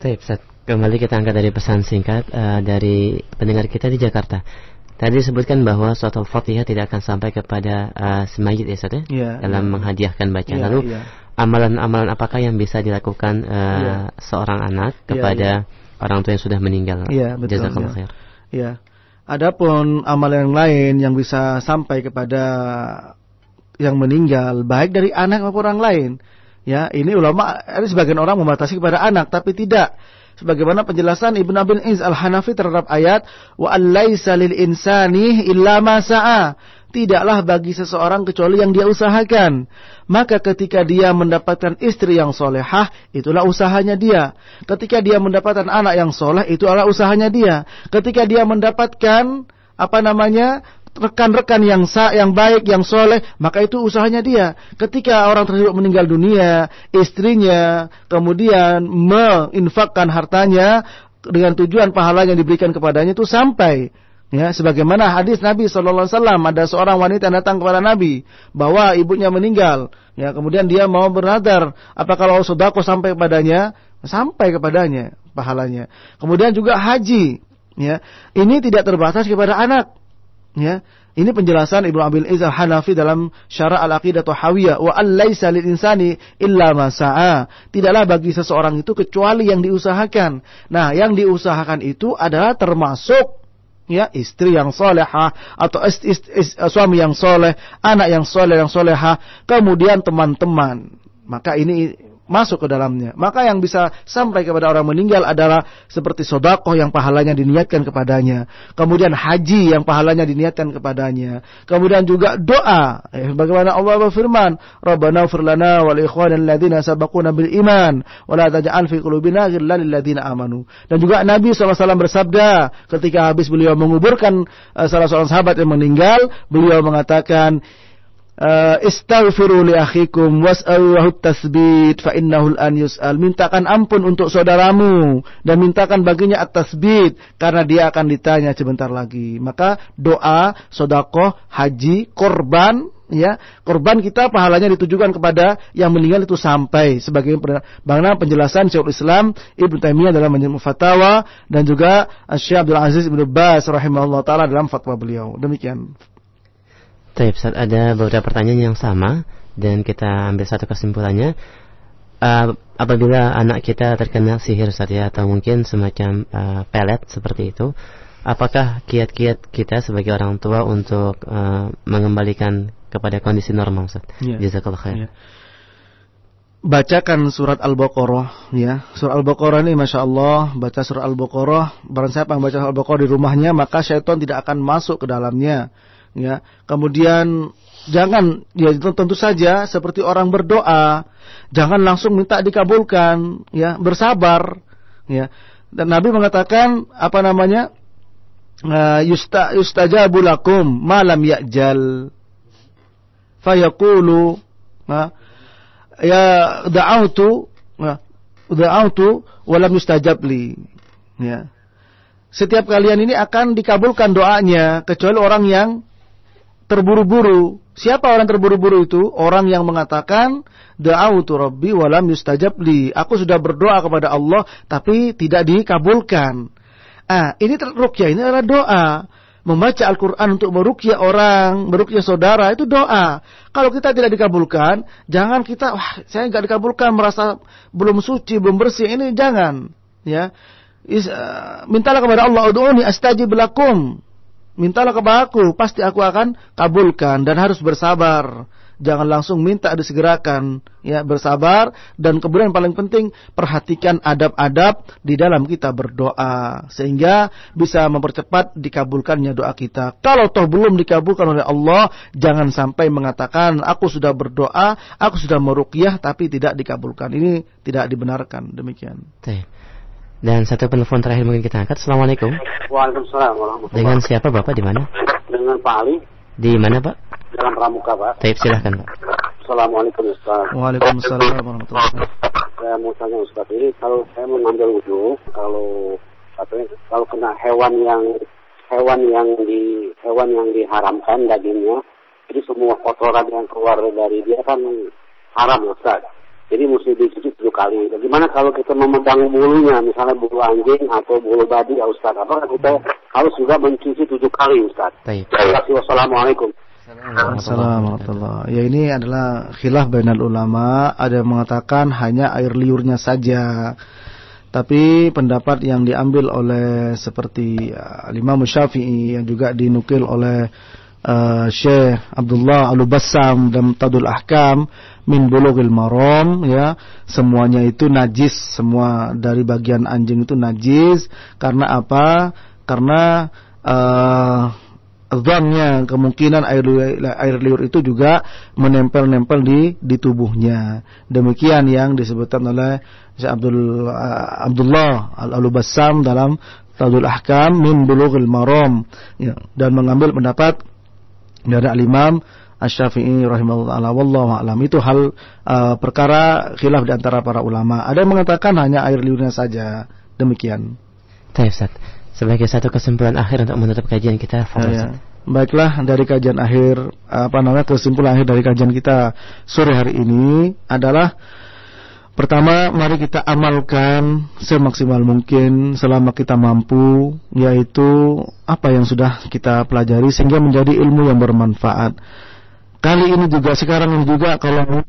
Baik, Kembali kita angkat dari pesan singkat uh, dari pendengar kita di Jakarta. Tadi disebutkan bahwa surat al-fatihah tidak akan sampai kepada uh, semayit ya Ustaz ya? ya dalam ya. menghadiahkan baca. Ya, Lalu ya. amalan-amalan apakah yang bisa dilakukan uh, ya. seorang anak iya, kepada ya, ya. orang tua yang sudah meninggal? Iya, betul. Jazakallah ya. khair. Ya. Adapun amal yang lain yang bisa sampai kepada yang meninggal baik dari anak maupun orang lain. Ya, ini ulama ada sebagian orang membatasi kepada anak tapi tidak. Sebagaimana penjelasan Ibnu Abil Iz Al-Hanafi terhadap ayat wa allaisa lil insani illa sa'a. Tidaklah bagi seseorang kecuali yang dia usahakan. Maka ketika dia mendapatkan istri yang solehah, itulah usahanya dia. Ketika dia mendapatkan anak yang soleh, itu adalah usahanya dia. Ketika dia mendapatkan apa namanya rekan-rekan yang sa yang baik, yang soleh, maka itu usahanya dia. Ketika orang tersebut meninggal dunia, istrinya kemudian menginfakkan hartanya dengan tujuan pahala yang diberikan kepadanya itu sampai Ya, sebagaimana hadis Nabi Shallallahu Alaihi Wasallam ada seorang wanita yang datang kepada Nabi bahwa ibunya meninggal. Ya, kemudian dia mau bernadar, apa kalau sodako sampai kepadanya? Sampai kepadanya pahalanya. Kemudian juga haji. Ya, ini tidak terbatas kepada anak. Ya, ini penjelasan Ibnu Abil Izzah Hanafi dalam Syara Al-Aqidah Tuhawiyah wa allaisa lil insani illa ma sa'a. Tidaklah bagi seseorang itu kecuali yang diusahakan. Nah, yang diusahakan itu adalah termasuk ya istri yang solehah atau ist, ist, ist, suami yang soleh, anak yang soleh yang solehah, kemudian teman-teman. Maka ini masuk ke dalamnya. Maka yang bisa sampai kepada orang meninggal adalah seperti sodakoh yang pahalanya diniatkan kepadanya. Kemudian haji yang pahalanya diniatkan kepadanya. Kemudian juga doa. Eh, bagaimana Allah berfirman, Rabbana firlana wal ikhwan ladina sabakuna bil iman. Wa taj'al fi lil amanu. Dan juga Nabi SAW bersabda ketika habis beliau menguburkan uh, salah seorang sahabat yang meninggal, beliau mengatakan, istaghfiru li akhikum was'aluhu tasbit fa innahu an yus'al. Mintakan ampun untuk saudaramu dan mintakan baginya at-tasbit karena dia akan ditanya sebentar lagi. Maka doa, sedekah, haji, korban ya korban kita pahalanya ditujukan kepada yang meninggal itu sampai sebagai bagaimana penjelasan Syekhul Islam Ibnu Taimiyah dalam menjadi fatwa dan juga Syekh Abdul Aziz Ibnu Baz rahimahullah taala dalam fatwa beliau demikian Taib, saat ada beberapa pertanyaan yang sama dan kita ambil satu kesimpulannya. Uh, apabila anak kita terkena sihir saja atau mungkin semacam uh, pelet seperti itu, apakah kiat-kiat kita sebagai orang tua untuk uh, mengembalikan kepada kondisi normal Ustaz? Yeah. Jazakallah khair. Yeah. Bacakan surat Al-Baqarah ya. Surat Al-Baqarah ini Masya Allah Baca surat Al-Baqarah Barang siapa yang baca Al-Baqarah di rumahnya Maka syaitan tidak akan masuk ke dalamnya ya kemudian jangan ya tentu saja seperti orang berdoa jangan langsung minta dikabulkan ya bersabar ya. Dan Nabi mengatakan apa namanya uh, yusta yustajabu lakum malam ya'jal. Fayaqulu ya da'autu ya, da'autu walam yustajab li. Ya. Setiap kalian ini akan dikabulkan doanya kecuali orang yang terburu-buru. Siapa orang terburu-buru itu? Orang yang mengatakan, Da'autu Rabbi walam yustajab li. Aku sudah berdoa kepada Allah, tapi tidak dikabulkan. Ah, ini rukyah ini adalah doa. Membaca Al-Quran untuk merukyah orang, merukyah saudara, itu doa. Kalau kita tidak dikabulkan, jangan kita, wah saya nggak dikabulkan, merasa belum suci, belum bersih. Ini jangan. Ya, Is, uh, mintalah kepada Allah, Udu'uni astajib lakum mintalah kepada aku, pasti aku akan kabulkan dan harus bersabar. Jangan langsung minta disegerakan, ya bersabar dan kemudian paling penting perhatikan adab-adab di dalam kita berdoa sehingga bisa mempercepat dikabulkannya doa kita. Kalau toh belum dikabulkan oleh Allah, jangan sampai mengatakan aku sudah berdoa, aku sudah meruqyah tapi tidak dikabulkan. Ini tidak dibenarkan. Demikian. Dan satu penelpon terakhir mungkin kita angkat. Assalamualaikum. Waalaikumsalam warahmatullahi Dengan siapa Bapak di mana? Dengan Pak Ali. Di mana Pak? Dalam Pramuka Pak. Taib silahkan Pak. Assalamualaikum Ustaz. Waalaikumsalam warahmatullahi wabarakatuh. Saya mau tanya Ustaz ini kalau saya mengambil wudhu kalau katanya kalau kena hewan yang hewan yang di hewan yang diharamkan dagingnya Jadi semua kotoran yang keluar dari dia kan haram ya Ustaz. Jadi mesti dicuci tujuh kali. Bagaimana kalau kita memegang bulunya, misalnya bulu anjing atau bulu babi ya Ustaz? Apakah kita harus juga mencuci tujuh kali Ustaz? Baik. Terima kasih. Wassalamualaikum. Assalamualaikum Ya ini adalah khilaf bainal ulama. Ada yang mengatakan hanya air liurnya saja. Tapi pendapat yang diambil oleh seperti uh, Imam Syafi'i yang juga dinukil oleh uh, Syekh Abdullah Al-Bassam dan Tadul Ahkam min Bulughil Maram ya. Semuanya itu najis. Semua dari bagian anjing itu najis. Karena apa? Karena uh, kemungkinan air liur, air liur itu juga menempel-nempel di di tubuhnya. Demikian yang disebutkan oleh Abdul uh, Abdullah Al-Alubassam dalam Tadul Ahkam min Bulughil Maram ya, dan mengambil pendapat dari Al-Imam Asy-Syafi'i rahimahullah wallahu alam itu hal uh, perkara khilaf di antara para ulama. Ada yang mengatakan hanya air liurnya saja. Demikian. Baik, Ustaz sebagai satu kesimpulan akhir untuk menutup kajian kita. Ya, ya. Baiklah dari kajian akhir apa namanya kesimpulan akhir dari kajian kita sore hari ini adalah pertama mari kita amalkan semaksimal mungkin selama kita mampu yaitu apa yang sudah kita pelajari sehingga menjadi ilmu yang bermanfaat. Kali ini juga sekarang juga kalau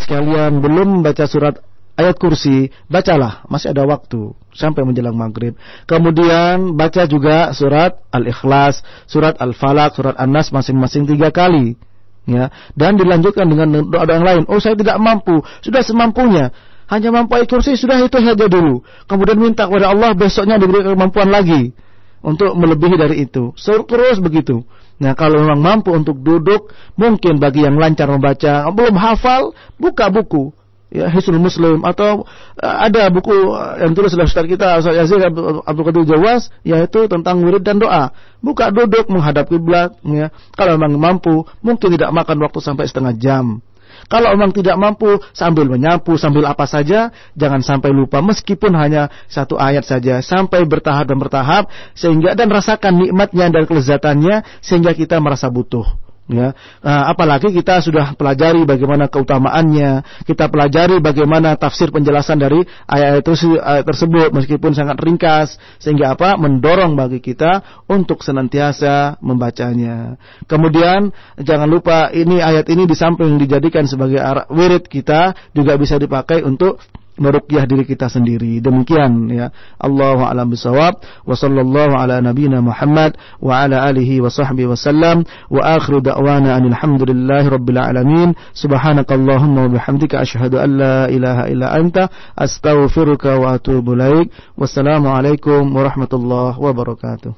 sekalian belum membaca surat ayat kursi, bacalah, masih ada waktu sampai menjelang maghrib. Kemudian baca juga surat Al-Ikhlas, surat Al-Falaq, surat An-Nas masing-masing tiga kali. Ya, dan dilanjutkan dengan doa-doa yang lain. Oh, saya tidak mampu, sudah semampunya. Hanya mampu ayat kursi, sudah itu saja dulu. Kemudian minta kepada Allah besoknya diberi kemampuan lagi untuk melebihi dari itu. Terus begitu. Nah, kalau memang mampu untuk duduk, mungkin bagi yang lancar membaca, belum hafal, buka buku ya Hisnul Muslim atau uh, ada buku yang tulis oleh Ustaz kita Ustaz Yazid Abdul Qadir Jawas yaitu tentang wirid dan doa. Buka duduk menghadap kiblat ya. Kalau memang mampu, mungkin tidak makan waktu sampai setengah jam. Kalau memang tidak mampu sambil menyapu, sambil apa saja, jangan sampai lupa meskipun hanya satu ayat saja sampai bertahap dan bertahap sehingga dan rasakan nikmatnya dan kelezatannya sehingga kita merasa butuh ya. Nah, apalagi kita sudah pelajari bagaimana keutamaannya kita pelajari bagaimana tafsir penjelasan dari ayat, ayat tersebut meskipun sangat ringkas sehingga apa? Mendorong bagi kita untuk senantiasa membacanya. Kemudian jangan lupa ini ayat ini di samping dijadikan sebagai wirid kita juga bisa dipakai untuk meruqyah diri kita sendiri. Demikian ya. Allahu a'lam bisawab wa sallallahu ala nabiyyina Muhammad wa ala alihi wa sahbihi wasallam wa akhiru da'wana alhamdulillahi rabbil alamin. Subhanakallahumma wa bihamdika asyhadu an la ilaha illa anta astaghfiruka wa atubu ilaik. Wassalamu alaikum warahmatullahi wabarakatuh.